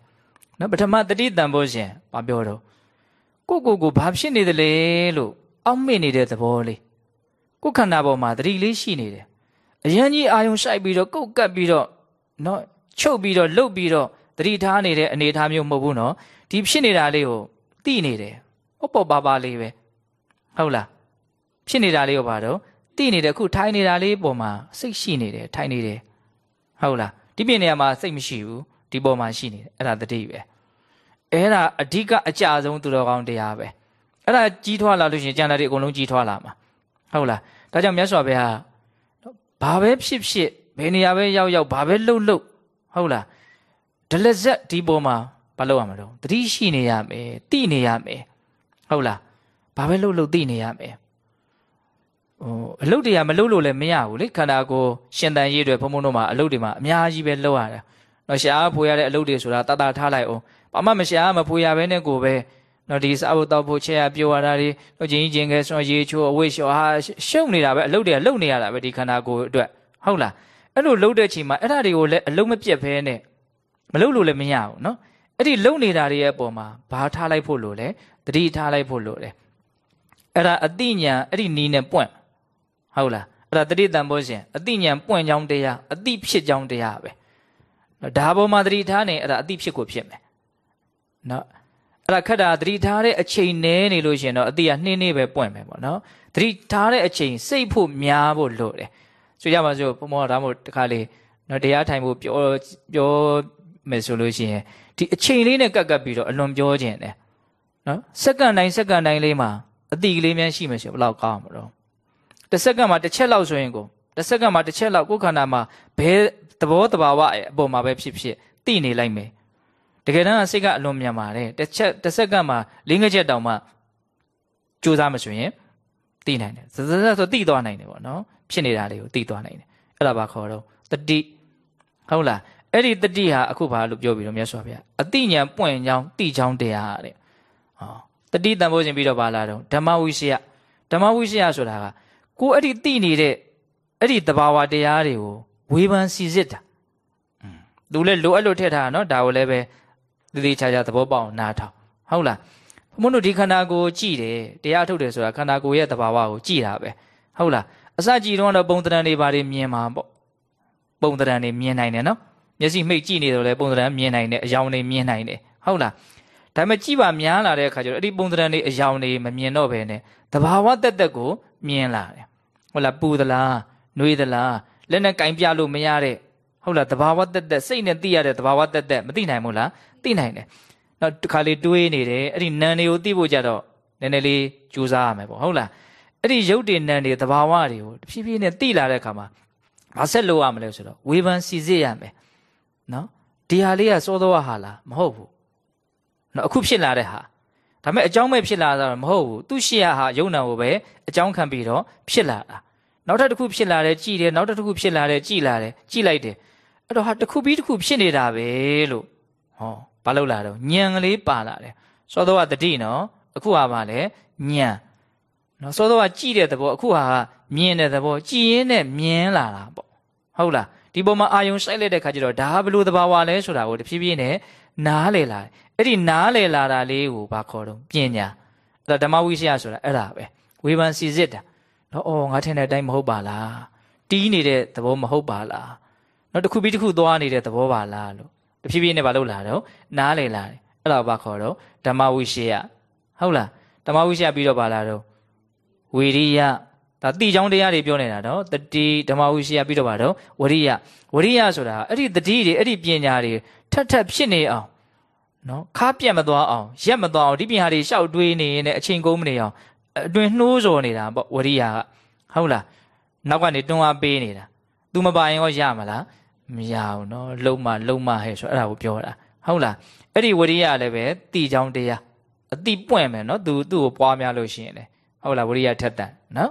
နော်ပထမတတိတန်ဖို့ရှင်မပြောတော့ ကိုကိုကိုဘာဖြစ်နေသလဲလို့အောက်မေ့နေတဲ့သဘောလေးကိုခန္ဓာပေါ်မှာတတိလေးရှိနေတယ်အရင်ကြီးအာယုံဆိုင်ပြီးတော့ကုတ်ကပ်ပြီးတော့နော်ချုပ်ပြီးတော့လှုပ်ပြီးတော့တတိထားနေတဲ့အနေအထားမျိုးမဟုတ်ဘူးနော်ဒီဖြစ်နေတာလေးကိုသိနေတယ်ပေါ့ပေါ့ပါပါလေးပဲဟုတ်လားဖြစ်နေတာလေးကိုပါတော့သိနေတယ်အခုထိုင်နေတာလေးပေါ်မှာစိတ်ရှိနေတယ်ထိုင်နေတယ်ဟုတ်လားဒီပြင်နေရာမှာစိတ်မရှိဘူးဒီပေါ်မှာရှိနေတယ်အဲ့ဒါတတိပဲ အဲ့ဒါအဓိကအကြဆုံးသူတော်ကောင်းတရားပဲအဲ့ဒါကြီးထွားလာလို့ရှိရင်ကျန်တာတွေအကုန်လုံးကြီးထွားလာမှာဟုတ်လားဒါကြောင့်မြတ်စွာဘုရားဘာပဲဖြစ်ဖြစ်ဘယ်နေရာပဲရောက်ရောက်ဘာပဲလှုပ်လှုပ်ဟုတ်လားဒလဇက်ဒီပေါ်မှာဘာလုပ်ရမလို့တတိရှိနေရမယ်တိနေရမယ်ဟုတ်လားဘာပဲလှုပ်လှုပ်တိနေရမယ်ဟိုအလုပ်တွေကမလုပ်လို့လည်းမရဘူးလေခန္ဓာကိုယ်ရှင်တန်ရေးတွေဘုံဘုံတို့မှာအလုပ်တွေမှာအများကြီးပဲလုပ်ရတယ်နော်ရှားဖွေရတဲ့အလုပ်တွေဆိုတာတတထားလိုက်အောင် ဘာမှမရှားမဖွေရဘဲနဲ့ကိုပဲနော်ဒီစားဖို့တောက်ဖို့ချက်ရပြောရတာတွေတော့ချင်းချင်းကဲဆွန်ရေးချိုးအဝိရှောဟာရှုပ်နေတာပဲအလုပ်တွေကလုပ်နေရတာပဲဒီခန္ဓာကိုယ်အတွက်ဟုတ်လားအဲ့လိုလုပ်တဲ့ချိန်မှာအဲ့ဒါတွေကိုလည်းအလုံးမပြတ်ဖဲနဲ့မလုပ်လို့လည်းမရဘူးနော်အဲ့ဒီလုံနေတာတွေရဲ့အပေါ်မှာဘာထားလိုက်ဖို့လို့လဲတတိထားလိုက်ဖို့လို့လဲအဲ့ဒါအတိညာအဲ့ဒီနီးနဲ့ပွင့်ဟုတ်လားအဲ့ဒါတတိတန်ဘောရှင်အတိညာပွင့်ကြောင်းတရားအတိဖြစ်ကြောင်းတရားပဲဒါပေါ်မှာတတိထားနေအဲ့ဒါအတိဖြစ်ကိုဖြစ်မယ် နော်အဲ့ဒါခက်တာတတိထားတဲ့အချိန်နဲနေလို့ရှင်တော့အတိကနှင်းနှင်းပဲပွင့်မယ်ပေါ့နော်တတိထားတဲ့အချိန်စိတ်ဖို့များဖို့လို့တယ်ဆိုကြပါစို့ဘုံမောဒါမှမဟုတ်တခါလေနော်တရားထိုင်ဖို့ပြောပြောမယ်ဆိုလို့ရှိရင်ဒီအချိန်လေးနဲ့ကပ်ကပ်ပြီးတော့အလွန်ပြောခြင်းတယ်နော်စက္ကန့်တိုင်းစက္ကန့်တိုင်းလေးမှာအတိကလေးများရှိမှရှိဘယ်လောက်ကောင်းမှာတော့တစ်စက္ကန့်မှာတစ်ချက်လောက်ဆိုရင်ကိုတစ်စက္ကန့်မှာတစ်ချက်လောက်ကိုယ်ခန္ဓာမှာဘယ်သဘောတဘာဝအပေါ်မှာပဲဖြစ်ဖြစ်သိနေလိုက်မယ် တကယ်တမ်းစိတ်ကအလွန်မြန်ပါတယ်တစ်ချက်တစ်စက်ကမှလေးငချက်တောင်မှစူးစမ်းမဆိုရင်သိနိုင်တယ်စစစဆိုသိသွားနိုင်တယ်ပေါ့နော်ဖြစ်နေတာလေးကိုသိသွားနိုင်တယ်အဲ့ဒါပါခေါ်တော့တတိဟုတ်လားအဲ့ဒီတတိဟာအခုဘာလို့ပြောပြီးတော့မြတ်စွာဘုရားအတိညာပွင့်ချောင်းတိချောင်းတရားတဲ့ဟောတတိတန်ဖိုးခြင်းပြီးတော့ပါလာတော့ဓမ္မဝိရှယဓမ္မဝိရှယဆိုတာကကိုအဲ့ဒီသိနေတဲ့အဲ့ဒီတဘာဝတရားတွေကိုဝေဖန်စီစစ်တာသူလည်းလိုအပ်လို့ထည့်ထားတာနော်ဒါကိုလည်းပဲ တတိချာချာသဘောပေါက်နားထောင်ဟုတ်လားဘုမတို့ဒီခန္ဓာကိုယ်ကြည့်တယ်တရားထုတ်တယ်ဆိုတာခန္ဓာကိုယ်ရဲ့တဘာဝကိုကြည့်တာပဲဟုတ်လားအစကြည့်တော့တော့ပုံတရံတွေဘာတွေမြင်မှာပေါ့ပုံတရံတွေမြင်နိုင်တယ်နော်မျက်စိမိတ်ကြည့်နေတော့လေပုံတရံမြင်နိုင်တယ်အယောင်တွေမြင်နိုင်တယ်ဟုတ်လားဒါပေမဲ့ကြည့်ပါများလာတဲ့အခါကျတော့အဲ့ဒီပုံတရံတွေအယောင်တွေမမြင်တော့ဘဲနဲ့တဘာဝတက်တက်ကိုမြင်လာတယ်ဟုတ်လားပူသလားနှွေးသလားလက်နဲ့ကင်ပြလို့မရတဲ့ဟုတ်လားတဘာဝတက်တက်စိတ်နဲ့သိရတဲ့တဘာဝတက်တက်မသိနိုင်ဘူးလား သိနိုင်တယ်နောက်တစ်ခါလေးတွေးနေတယ်အဲ့ဒီနံတွေကိုသိဖို့ကြတော့နည်းနည်းလေးကြိုးစားရမယ်ပေါ့ဟုတ်လားအဲ့ဒီရုပ်တည်နံတွေတဘာဝတွေကိုတဖြည်းဖြည်းနဲ့သိလာတဲ့အခါမှာဘာဆက်လို့ရမလဲဆိုတော့ဝေဖန်စီစစ်ရမယ်နော်ဒီဟာလေးကစောသောဟာလားမဟုတ်ဘူးနော်အခုဖြစ်လာတဲ့ဟာဒါပေမဲ့အကြောင်းမဲ့ဖြစ်လာတာတော့မဟုတ်ဘူးသူရှိရဟာယုံနာကိုပဲအကြောင်းခံပြီးတော့ဖြစ်လာတာနောက်ထပ်တစ်ခုဖြစ်လာတယ်ကြည်တယ်နောက်ထပ်တစ်ခုဖြစ်လာတယ်ကြည်လာတယ်ကြည်လိုက်တယ်အဲ့တော့ဟာတစ်ခုပြီးတစ်ခုဖြစ်နေတာပဲလို့ဟော ဘာလို့လာတော့ညံကလေးပါလာတယ်စောသောကတတိနော်အခုဟာပါလေညံနော်စောသောကကြည်တဲ့သဘောအခုဟာကမြင်တဲ့သဘောကြည်ရင်းနဲ့မြင်လာတာပေါ့ဟုတ်လားဒီပုံမှာအာယုံစိုက်လိုက်တဲ့ခါကျတော့ဒါဘလို့သဘာဝလဲဆိုတာကိုတဖြည်းဖြည်းနဲ့နားလေလာတယ်အဲ့ဒီနားလေလာတာလေးကိုဘာခေါ်တော့ပညာအဲ့ဒါဓမ္မဝိရှယဆိုတာအဲ့ဒါပဲဝေဖန်စီစစ်တာနော်အော်ငါထင်တဲ့အတိုင်းမဟုတ်ပါလားတီးနေတဲ့သဘောမဟုတ်ပါလားနော်တစ်ခုပြီးတစ်ခုသွားနေတဲ့သဘောပါလားလို့ တဖြည်းဖြည်းနဲ့ဘာလုပ်လာတော့နားလေလာတယ်အဲ့ဒါဘာခေါ်တော့ဓမ္မဝိရှယဟုတ်လားဓမ္မဝိရှယပြီးတော့ပါလာတော့ဝီရိယဒါတိချောင်းတရားတွေပြောနေတာနော်တတိဓမ္မဝိရှယပြီးတော့ပါတော့ဝရိယဝရိယဆိုတာအဲ့ဒီတတိတွေအဲ့ဒီပညာတွေထက်ထက်ဖြစ်နေအောင်နော်ခါပြတ်မသွားအောင်ရက်မသွားအောင်ဒီပညာတွေရှောက်တွေးနေရင်လည်းအချိန်ကုန်မနေအောင်အတွင်နှိုးစော်နေတာပေါ့ဝရိယကဟုတ်လားနောက်ကနေတွန်းအားပေးနေတာ तू မပါရင်ရောရမလား မရဘူးနော်လုံမလုံမဟဲ့ဆိုအဲ့ဒါကိုပြောတာဟုတ်လားအဲ့ဒီဝရိယလည်းပဲတိချောင်းတရားအအတိပွင့်မယ်နော်သူသူ့ကိုပွားများလို့ရှိရင်လေဟုတ်လားဝိရိယထက်တန်နော်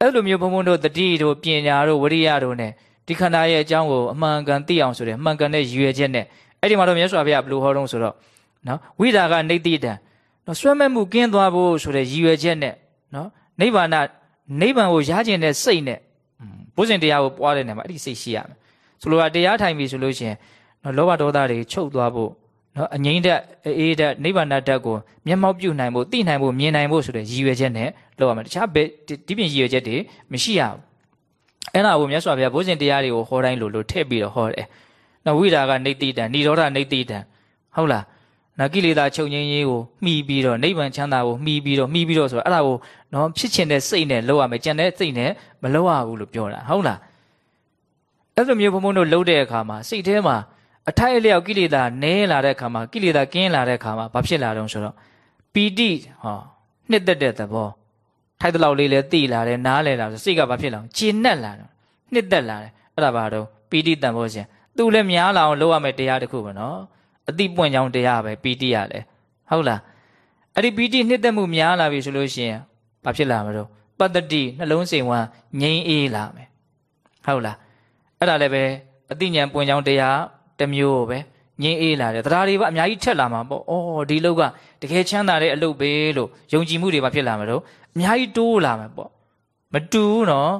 အဲ့လိုမျိုးဘုံဘုံတို့တတိတို့ပညာတို့ဝိရိယတို့ ਨੇ ဒီခန္ဓာရဲ့အကြောင်းကိုအမှန်ကန်သိအောင်ဆိုတယ်အမှန်ကန်တဲ့ရည်ရွယ်ချက်နဲ့အဲ့ဒီမှာတော့မြတ်စွာဘုရားဘယ်လိုဟောတော့ဆိုတော့နော်ဝိဒါကနေတိတံနော်ဆွဲမဲ့မှုကင်းသွားဖို့ဆိုတဲ့ရည်ရွယ်ချက်နဲ့နော်နိဗ္ဗာန်နိဗ္ဗာန်ကိုရခြင်းတဲ့စိတ်နဲ့ဘုဇင်တရားကိုပွားတဲ့နေမှာအဲ့ဒီစိတ်ရှိရမယ် ဆိုလိုတာတရားထိုင်ပြီဆိုလို့ရှိရင်နော်လောဘဒေါသတွေချုပ်သွားဖို့နော်အငိမ့်တဲ့အေးတဲ့နိဗ္ဗာန်ဓာတ်ကိုမျက်မှောက်ပြုနိုင်ဖို့သိနိုင်ဖို့မြင်နိုင်ဖို့ဆိုတဲ့ရည်ရွယ်ချက်နဲ့လုပ်ရမယ်တခြားဘယ်ဒီပြင်ရည်ရွယ်ချက်တွေမရှိရဘူးအဲ့ဒါကိုမြတ်စွာဘုရားဘုဇင်တရားတွေကိုဟောတိုင်းလို့လို့ထည့်ပြီးတော့ဟောတယ်နော်ဝိဒါကနေတိတံဏိရောဓနေတိတံဟုတ်လားနော်ကိလေသာချုပ်ငြိမ်းရေးကိုမှီပြီးတော့နိဗ္ဗာန်ချမ်းသာကိုမှီပြီးတော့မှီပြီးတော့ဆိုတော့အဲ့ဒါကိုနော်ဖြစ်ချင်တဲ့စိတ်နဲ့လုပ်ရမယ်ကြံတဲ့စိတ်နဲ့မလုပ်ရဘူးလို့ပြောတာဟုတ်လား အဲ့လိုမျိုးဘုံဘုံတို့လှုပ်တဲ့အခါမှာစိတ်ထဲမှာအထိုက်အလျောက်ကိလေသာနည်းလာတဲ့အခါမှာကိလေသာကင်းလာတဲ့အခါမှာဘာဖြစ်လာတော့ဆိုတော့ပီတိဟောနှစ်သက်တဲ့သဘောထိုက်တဲ့လောက်လေးလည်းသိလာတယ်နားလည်လာတယ်စိတ်ကဘာဖြစ်လာကျဉ်နဲ့လာတယ်နှစ်သက်လာတယ်အဲ့ဒါဘာတော့ပီတိတန်ဖို့ရှင်သူလည်းများလာအောင်လုပ်ရမယ်တရားတစ်ခုပဲနော်အတိပွင့်ကြောင်းတရားပဲပီတိရလဲဟုတ်လားအဲ့ဒီပီတိနှစ်သက်မှုများလာပြီဆိုလို့ရှိရင်ဘာဖြစ်လာမလို့ပတ္တတိနှလုံးစိမ်ဝမ်းငြိမ်းအေးလာမယ်ဟုတ်လား အဲ့ဒါလည်းပဲအတိညာပွင့်ကြောင်းတရားတစ်မျိုးပဲငြင်းအေးလာတယ်တရားတွေကအများကြီးထက်လာမှာပေါ့။အော်ဒီလောက်ကတကယ်ချမ်းသာတဲ့အလုပ်ပဲလို့ယုံကြည်မှုတွေပါဖြစ်လာမှာတော့အများကြီးတိုးလာမှာပေါ့။မတူဘူးနော်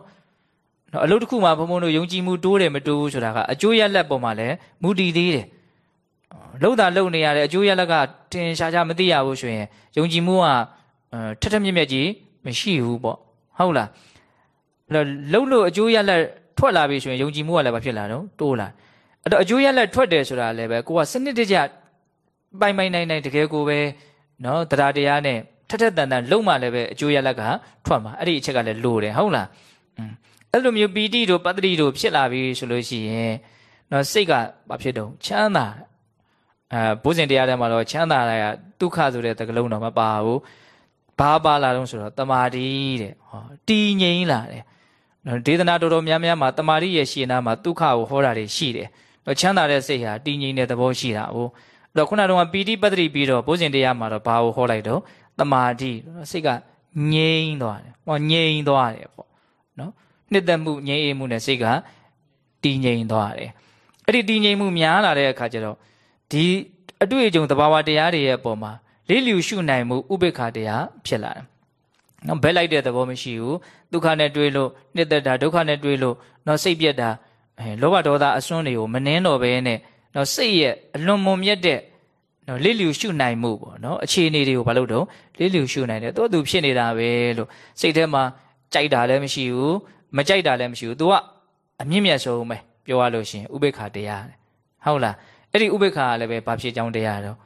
။နော်အလုပ်တစ်ခုမှာဘုံဘုံတို့ယုံကြည်မှုတိုးတယ်မတိုးဘူးဆိုတာကအကျိုးရလက်ပေါ်မှာလည်းမူတည်သေးတယ်။လုံတာလုံနေရတဲ့အကျိုးရလက်ကတင်ရှားရှားမသိရဘူးဆိုရင်ယုံကြည်မှုကထက်ထက်မြက်မြက်ကြီးမရှိဘူးပေါ့။ဟုတ်လား။အဲ့တော့လုံလို့အကျိုးရလက် ထွက်လာပြီဆိုရင်ယုံကြည်မှုကလည်းဘာဖြစ်လာတော့တိုးလာ။အဲ့တော့အကျိုးရလက်ထွက်တယ်ဆိုတာလည်းပဲကိုကစနစ်တကျပိုင်ပိုင်နိုင်နိုင်တကယ်ကိုပဲနော်တရားတရားနဲ့ထက်ထက်တန်တန်လုံးမှလည်းပဲအကျိုးရလက်ကထွက်မှာအဲ့ဒီအချက်ကလည်းလိုတယ်ဟုတ်လားအဲ့လိုမျိုးပီတိတို့ပတ္တိတို့ဖြစ်လာပြီဆိုလို့ရှိရင်နော်စိတ်ကဘာဖြစ်တုံးချမ်းသာအဲဘုဇင်တရားထဲမှာတော့ချမ်းသာတာကဒုက္ခဆိုတဲ့သကလုံးတော့မပါဘူးဘာပါလာတော့ဆိုတော့တမာတိတဲ့ဟောတည်ငြိမ်လာတယ်နော် ဒေသနာတော်တော်များများမှာတမာတိရဲ့ရှင်နာမှာဒုက္ခကိုဟောတာတွေရှိတယ်တော့ချမ်းသာတဲ့စိတ်ဟာတည်ငြိမ်တဲ့သဘောရှိတာ哦အဲ့တော့ခုနကတော့ပီတိပတ္တိပြီးတော့ဘုဇင်တရားမှာတော့ဘာကိုဟောလိုက်တော့တမာတိစိတ်ကငြိမ်သွားတယ်ဟောငြိမ်သွားတယ်ပေါ့နော်နှစ်သက်မှုငြိမ်အေးမှုနဲ့စိတ်ကတည်ငြိမ်သွားတယ်အဲ့ဒီတည်ငြိမ်မှုများလာတဲ့အခါကျတော့ဒီအတွေ့အကြုံသဘာဝတရားတွေရဲ့အပေါ်မှာလေးလျူရှုနိုင်မှုဥပေက္ခတရားဖြစ်လာတယ် နော်ဘဲလိုက်တဲ့သဘောမရှိဘူးဒုက္ခနဲ့တွေးလို့နှစ်သက်တာဒုက္ခနဲ့တွေးလို့နော်စိတ်ပြက်တာအဲလောဘဒေါသအစွန်းတွေကိုမနှင်းတော့ဘဲနဲ့နော်စိတ်ရဲ့အလွန်မွန်မြတ်တဲ့နော်လစ်လျူရှုနိုင်မှုပေါ့နော်အခြေအနေတွေကိုဘာလို့တော့လစ်လျူရှုနိုင်တယ်သူ့သူဖြစ်နေတာပဲလို့စိတ်ထဲမှာကြိုက်တာလည်းမရှိဘူးမကြိုက်တာလည်းမရှိဘူး तू ကအမြင့်မြတ်ဆုံးပဲပြောရလို့ရှိရင်ဥပေက္ခတရားဟုတ်လားအဲ့ဒီဥပေက္ခကလည်းပဲဘာဖြစ်ကြောင်းတရားတော့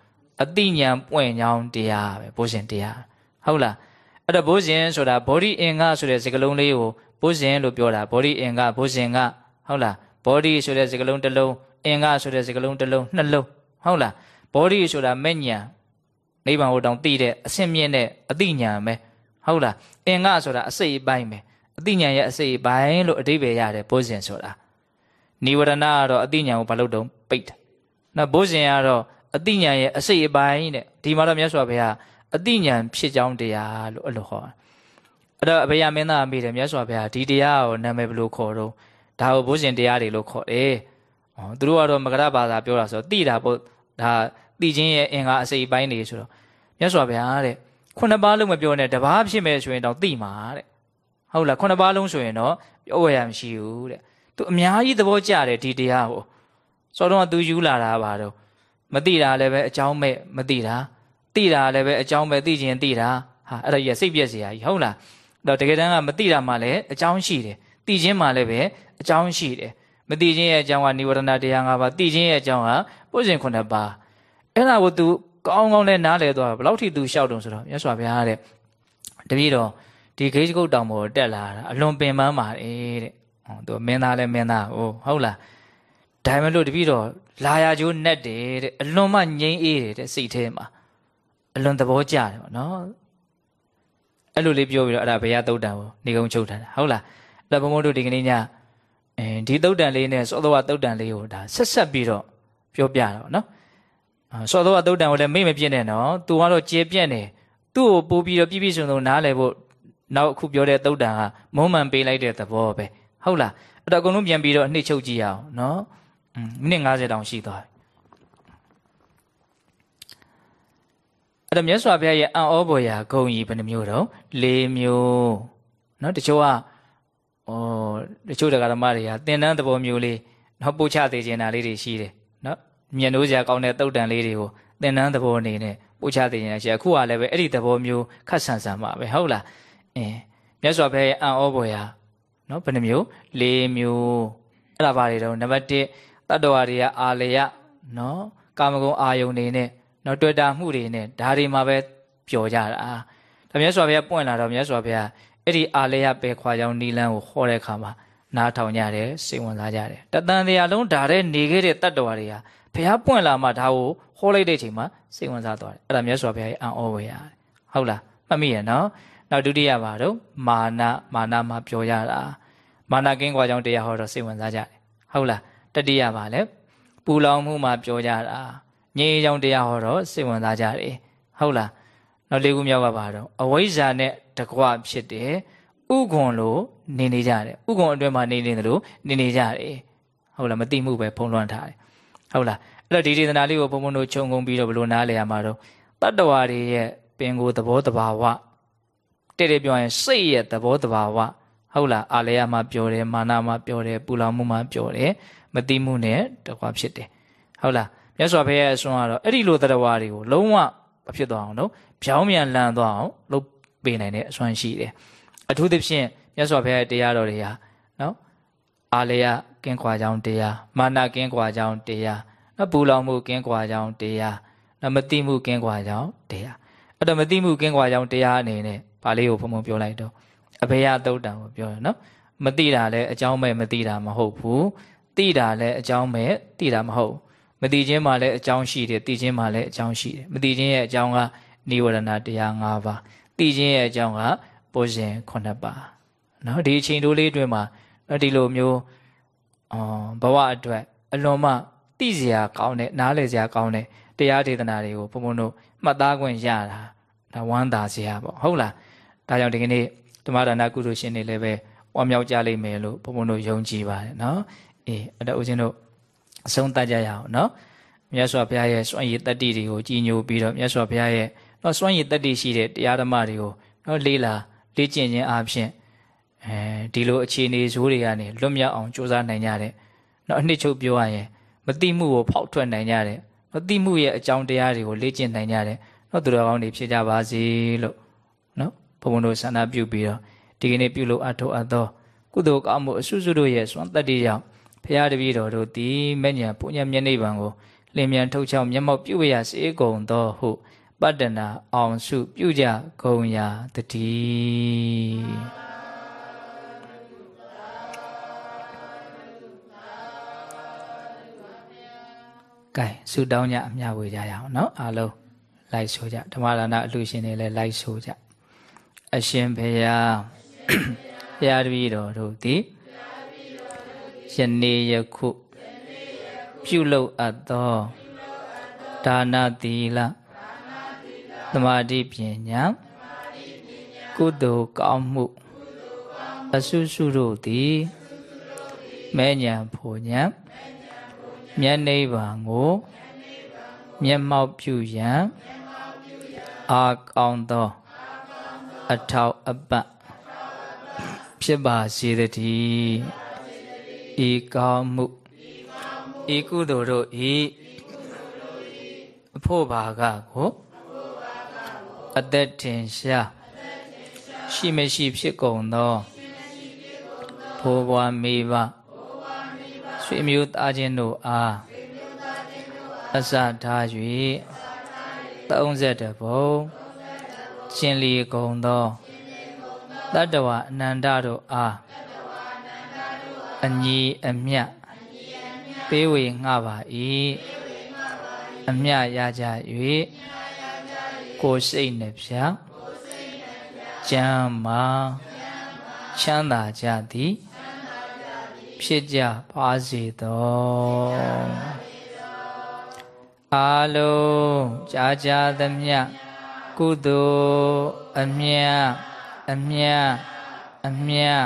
အတိညာပွင့်ကြောင်းတရားပဲဘိုးရှင်တရားဟုတ်လား အဲ့တော့ဘိုးရှင်ဆိုတာ body အင်္ဂဆိုတဲ့စကားလုံးလေးကိုဘိုးရှင်လို့ပြောတာ body အင်္ဂဘိုးရှင်ကဟုတ်လား body ဆိုတဲ့စကားလုံးတစ်လုံးအင်္ဂဆိုတဲ့စကားလုံးတစ်လုံးနှလုံးဟုတ်လား body ဆိုတာမဲ့ညာနိဗ္ဗာန်ကိုတောင်သိတဲ့အဆင့်မြင့်တဲ့အသိဉာဏ်ပဲဟုတ်လားအင်္ဂဆိုတာအစိတ်အပိုင်းပဲအသိဉာဏ်ရဲ့အစိတ်အပိုင်းလို့အဓိပ္ပာယ်ရတယ်ဘုဇင်ဆိုတာနိဝရဏကတော့အသိဉာဏ်ကိုဘာလို့တုံးပိတ်တယ်နော်ဘုဇင်ကတော့အသိဉာဏ်ရဲ့အစိတ်အပိုင်းတဲ့ဒီမှာတော့မြတ်စွာဘုရား အသိဉာဏ်ဖြစ်ကြောင်းတရားလို့အဲ့လိုဟောအဲ့တော့အဘေယမင်းသားမိတယ်မြတ်စွာဘုရားဒီတရားကိုနာမည်ဘယ်လိုခေါ်တော့ဒါကိုဘုဇင်တရားတွေလို့ခေါ်တယ်။ဩသူတို့ကတော့မကရဘာသာပြောတာဆိုတော့တိတာပေါ့ဒါတိချင်းရဲ့အင်္ဂါအစိပ်ပိုင်းတွေဆိုတော့မြတ်စွာဘုရားတဲ့ခုနှစ်ပါးလုံးမပြောနဲ့တပါးဖြစ်မယ်ဆိုရင်တော့တိမှာတဲ့။ဟုတ်လားခုနှစ်ပါးလုံးဆိုရင်တော့ပြောဝယ်ရမရှိဘူးတဲ့။သူအများကြီးသဘောကျတယ်ဒီတရားကို။စောတော့သူယူလာတာပါတော့မတိတာလည်းပဲအကြောင်းမဲ့မတိတာ တိတာလည်းပဲအကြောင်းပဲသိခြင်းတိတာဟာအဲ့ဒါကြီးစိတ်ပြည့်စရာကြီးဟုတ်လား။တော့တကယ်တမ်းကမတိတာမှလည်းအကြောင်းရှိတယ်။သိခြင်းမှလည်းပဲအကြောင်းရှိတယ်မသိခြင်းရဲ့အကြောင်းကនិဝရဏတရား၅ပါးသိခြင်းရဲ့အကြောင်းကပုဇဉ်ခုနှစ်ပါးအဲ့ဒါကို तू ကောင်းကောင်းနဲ့နားလည်သွားဘယ်လောက်ထိ तू ရှောက်တုံဆိုတော့မြတ်စွာဘုရားတဲ့တပည့်တော်ဒီဂိတ်ကုတ်တောင်ပေါ်တက်လာတာအလွန်ပင်ပန်းပါတယ်တဲ့ဟော तू မင်းသားလဲမင်းသားဟိုဟုတ်လားဒါမှမလို့တပည့်တော်လာရကျိုးနဲ့တယ်တဲ့အလွန်မှငြိမ်းအေးတယ်တဲ့စိတ်ထဲမှာ အလွန်သဘောကျတယ်ပေါ့နော်အဲ့လိုလေးပြောပြီးတော့အဲ့ဒါဘုရားတုတ်တံကိုနေကုန်းချုပ်ထားတာဟုတ်လားအဲ့ဒါဘုံဘုံတို့ဒီကနေ့ညအဲဒီသုတ်တန်လေးနဲ့သောတော်တုတ်တန်လေးကိုဒါဆက်ဆက်ပြီးတော့ပြောပြတာပေါ့နော်စောသောသုတ်တံကိုလည်းမိတ်မပြည့်နဲ့နော်သူကတော့ကျေပြက်နေသူ့ကိုပို့ပြီးတော့ပြပြစုံစုံနားလည်ဖို့နောက်အခုပြောတဲ့သုတ်တံကမုံမှန်ပေးလိုက်တဲ့သဘောပဲဟုတ်လားအဲ့တော့အကုန်လုံးပြန်ပြီးတော့နှိမ့်ချုပ်ကြည့်အောင်နော်မိနစ်90တောင်ရှိသွားပြီ အဲ့တော့မြတ်စွာဘုရားရဲ့အံ့ဩဖွယ်ရာဂုံကြီးဘယ်နှမျိုးတော့၄မျိုးနော်တချို့ကဩတချို့တရားဓမ္မတွေကသင်္นานသဘောမျိုးလေးနော်ပို့ချသေးခြင်းတာလေးတွေရှိတယ်နော်မြင်လို့စရာကောင်းတဲ့တုတ်တန်လေးတွေကိုသင်္นานသဘောအနေနဲ့ပို့ချသေးခြင်းတာရှိအခုကလည်းပဲအဲ့ဒီသဘောမျိုးခတ်ဆန်ဆန်မှာပဲဟုတ်လားအင်းမြတ်စွာဘုရားရဲ့အံ့ဩဖွယ်ရာနော်ဘယ်နှမျိုး၄မျိုးအဲ့ဒါပါတွေတော့နံပါတ်1တတ္တဝါတွေကအာလယနော်ကာမဂုဏ်အာယုန်နေနဲ့ နော်တွေ့တာမှုတွေနဲ့ဒါတွေမှာပဲပျော်ကြတာဒါမြတ်စွာဘုရားပွင့်လာတော့မြတ်စွာဘုရားအဲ့ဒီအာလေယပဲခွာကြောင်းနီလန်းကိုဟောတဲ့အခါမှာနားထောင်ကြတယ်စိတ်ဝင်စားကြတယ်တတန်တရားလုံးဒါတဲ့နေခဲ့တဲ့တတ္တဝါတွေကဘုရားပွင့်လာမှဒါကိုဟောလိုက်တဲ့အချိန်မှာစိတ်ဝင်စားသွားတယ်အဲ့ဒါမြတ်စွာဘုရားရဲ့အံ့ဩဝေရဟုတ်လားမှတ်မိရနော်နောက်ဒုတိယပါတော့မာနမာနမှာပြောရတာမာနကင်းကွာကြောင်းတရားဟောတော့စိတ်ဝင်စားကြတယ်ဟုတ်လားတတိယပါလဲပူလောင်မှုမှာပြောကြတာ ငြိမ်းချောင်းတရားဟောတော့စိတ်ဝင်စားကြတယ်ဟုတ်လားနောက်လေးခုမြောက်ကပါတော့အဝိဇ္ဇာနဲ့တကွဖြစ်တယ်ဥကွန်လို့နေနေကြတယ်ဥကွန်အတွင်းမှာနေနေတယ်လို့နေနေကြတယ်ဟုတ်လားမသိမှုပဲဖုံးလွှမ်းထားတယ်ဟုတ်လားအဲ့တော့ဒီဒေသနာလေးကိုဘုံဘုံတို့ခြုံငုံပြီးတော့ဘလို့နားလည်ရမှာတော့တတ္တဝါတွေရဲ့ပင်ကိုယ်သဘောတဘာဝတဲ့တဲ့ပြောရင်စိတ်ရဲ့သဘောတဘာဝဟုတ်လားအာလယမှာပြောတယ်မာနမှာပြောတယ်ပူလောင်မှုမှာပြောတယ်မသိမှုနဲ့တကွဖြစ်တယ်ဟုတ်လား မြတ်စွာဘုရားရဲ့အစွမ်းကတော့အဲ့ဒီလိုတရားဝါတွေကိုလုံးဝမဖြစ်သွားအောင်လို့ဖြောင်းမြန်လန်သွားအောင်လုပ်ပေးနိုင်တဲ့အစွမ်းရှိတယ်အထူးသဖြင့်မြတ်စွာဘုရားရဲ့တရားတော်တွေဟာနော်အာလယကင်းကွာကြောင်းတရားမာနကင်းကွာကြောင်းတရားနော်ပူလောင်မှုကင်းကွာကြောင်းတရားနော်မတိမှုကင်းကွာကြောင်းတရားအဲ့တော့မတိမှုကင်းကွာကြောင်းတရားအနေနဲ့ဗာလေးကိုဘုံဘုံပြောလိုက်တော့အဘေယသုတ်တံကိုပြောရနော်မတိတာလည်းအကြောင်းမဲ့မတိတာမဟုတ်ဘူးတိတာလည်းအကြောင်းမဲ့တိတာမဟုတ် မတည်ခြင်းမှာလည်းအကြောင်းရှိတယ်တည်ခြင်းမှာလည်းအကြောင်းရှိတယ်မတည်ခြင်းရဲ့အကြောင်းကနိဝရဏတရား၅ပါးတည်ခြင်းရဲ့အကြောင်းကပုဇဉ်9ပါးနော်ဒီအချိန်တိုးလေးအတွင်းမှာနော်ဒီလိုမျိုးအော်ဘဝအတွက်အလွန်မှသိစရာကောင်းတဲ့နားလည်စရာကောင်းတဲ့တရားဒေသနာတွေကိုဘုံဘုံတို့မှတ်သားခွင့်ရတာဒါဝမ်းသာစရာပေါ့ဟုတ်လားဒါကြောင့်ဒီကနေ့ဓမ္မဒါနကုသိုလ်ရှင်တွေလည်းပဲဝမ်းမြောက်ကြလိမ့်မယ်လို့ဘုံဘုံတို့ယုံကြည်ပါတယ်နော်အေးအဲ့ဒါဦးဇင်းတို့ အဆုံးသတ်ကြရအောင်နော်မြတ်စွာဘုရားရဲ့စွန့်ရည်တတ္တိတွေကိုကြီးညိုပြီးတော့မြတ်စွာဘုရားရဲ့နော်စွန့်ရည်တတ္တိရှိတဲ့တရားဓမ္မတွေကိုနော်လေးလာလေ့ကျင့်ခြင်းအပြင်အဲဒီလိုအခြေအနေဇိုးတွေကနေလွတ်မြောက်အောင်ကြိုးစားနိုင်ကြတဲ့နော်အနှစ်ချုပ်ပြောရရင်မတိမှုကိုဖောက်ထွက်နိုင်ကြတဲ့မတိမှုရဲ့အကြောင်းတရားတွေကိုလေ့ကျင့်နိုင်ကြတဲ့နော်သူတော်ကောင်းတွေဖြစ်ကြပါစေလို့နော်ဘုံဘုံတို့ဆန္ဒပြုပြီးတော့ဒီကနေ့ပြုလို့အထောက်အသော ကုသိုလ်ကောင်းမှုအဆုစုတို့ရဲ့စွန့်တတ္တိကြောင့် ဖရာတပည့်တော်တို့သည်မဲ့ညာပုညမျက်နှိပ်ပံကိုလင်မြန်ထုတ်ချောင်းမျက်မှောက်ပြုရစေကုန်သောဟုပတ္တနာအောင်စုပြုကြကုန်ရာတည်းကဲဆုတောင်းကြအမြဝေကြရအောင်เนาะအားလုံးလိုက်ဆိုကြဓမ္မဒါနအလှရှင်တွေလည်းလိုက်ဆိုကြအရှင်ဘုရားဘုရားတပည့်တော်တို့သည် ယနေ့ယခုပြုလုပ်အပ်သောဒါနသီလသမာဓိပညာကုသိုလ်ကောင်းမှုအဆုစုတို့သည်မဲညာဖို့ညာမျက်နှိဗ္ဗာန်ကိုမျက်မှောက်ပြုရန်အာကောင်းသောအထောက်အပံ့ဖြစ်ပါစေတည်း ဤကောင်းမှုဤကုသိုလ်တို့ဤအဖို့ဘာကကိုအသက်ထင်ရှားရှိမရှိဖြစ်ကုန်သောဘိုးဘွားမိဘဆွေမျိုးသားချင်းတို့အားအစထား၍30ဘုံရှင်လီကုံသောတတ္တဝအနန္တတို့အား အညီအမြတ်ပေးဝေငှပါ၏အမြတ်ရကြ၍ကိုယ်စိတ်နှပြကျမ်းမာချမ်းသာကြသည်ဖြစ်ကြပါစေသောအာလုံးကြာကြာသမျှကုသိုလ်အမြတ်အမြတ်အမြတ်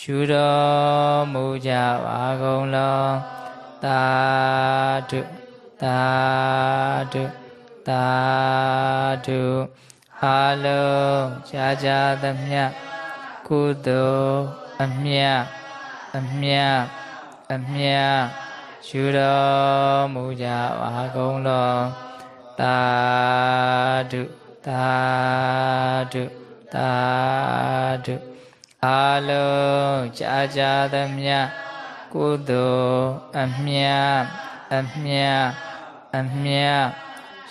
ရှုတော်မူကြပါကုန်လောသာဓုသာဓုသာဓုအာလုံးကြာကြာသမျှကုသိုလ်အမြတ်အမြတ်အမြတ်ရှုတော်မူကြပါကုန်လောသာဓုသာဓုသာဓု အာလုံးကြာကြာသမျှကုသိုလ်အမြတ်အမြတ်အမြတ်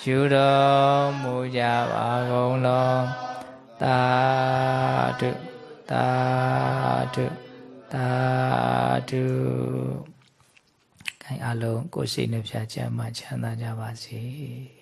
ရှုတော်မူကြပါကုန်လောသာဓုသာဓုသာဓုခိုင်အလုံးကိုယ်စိတ်နှပြချမ်းမှချမ်းသာကြပါစေ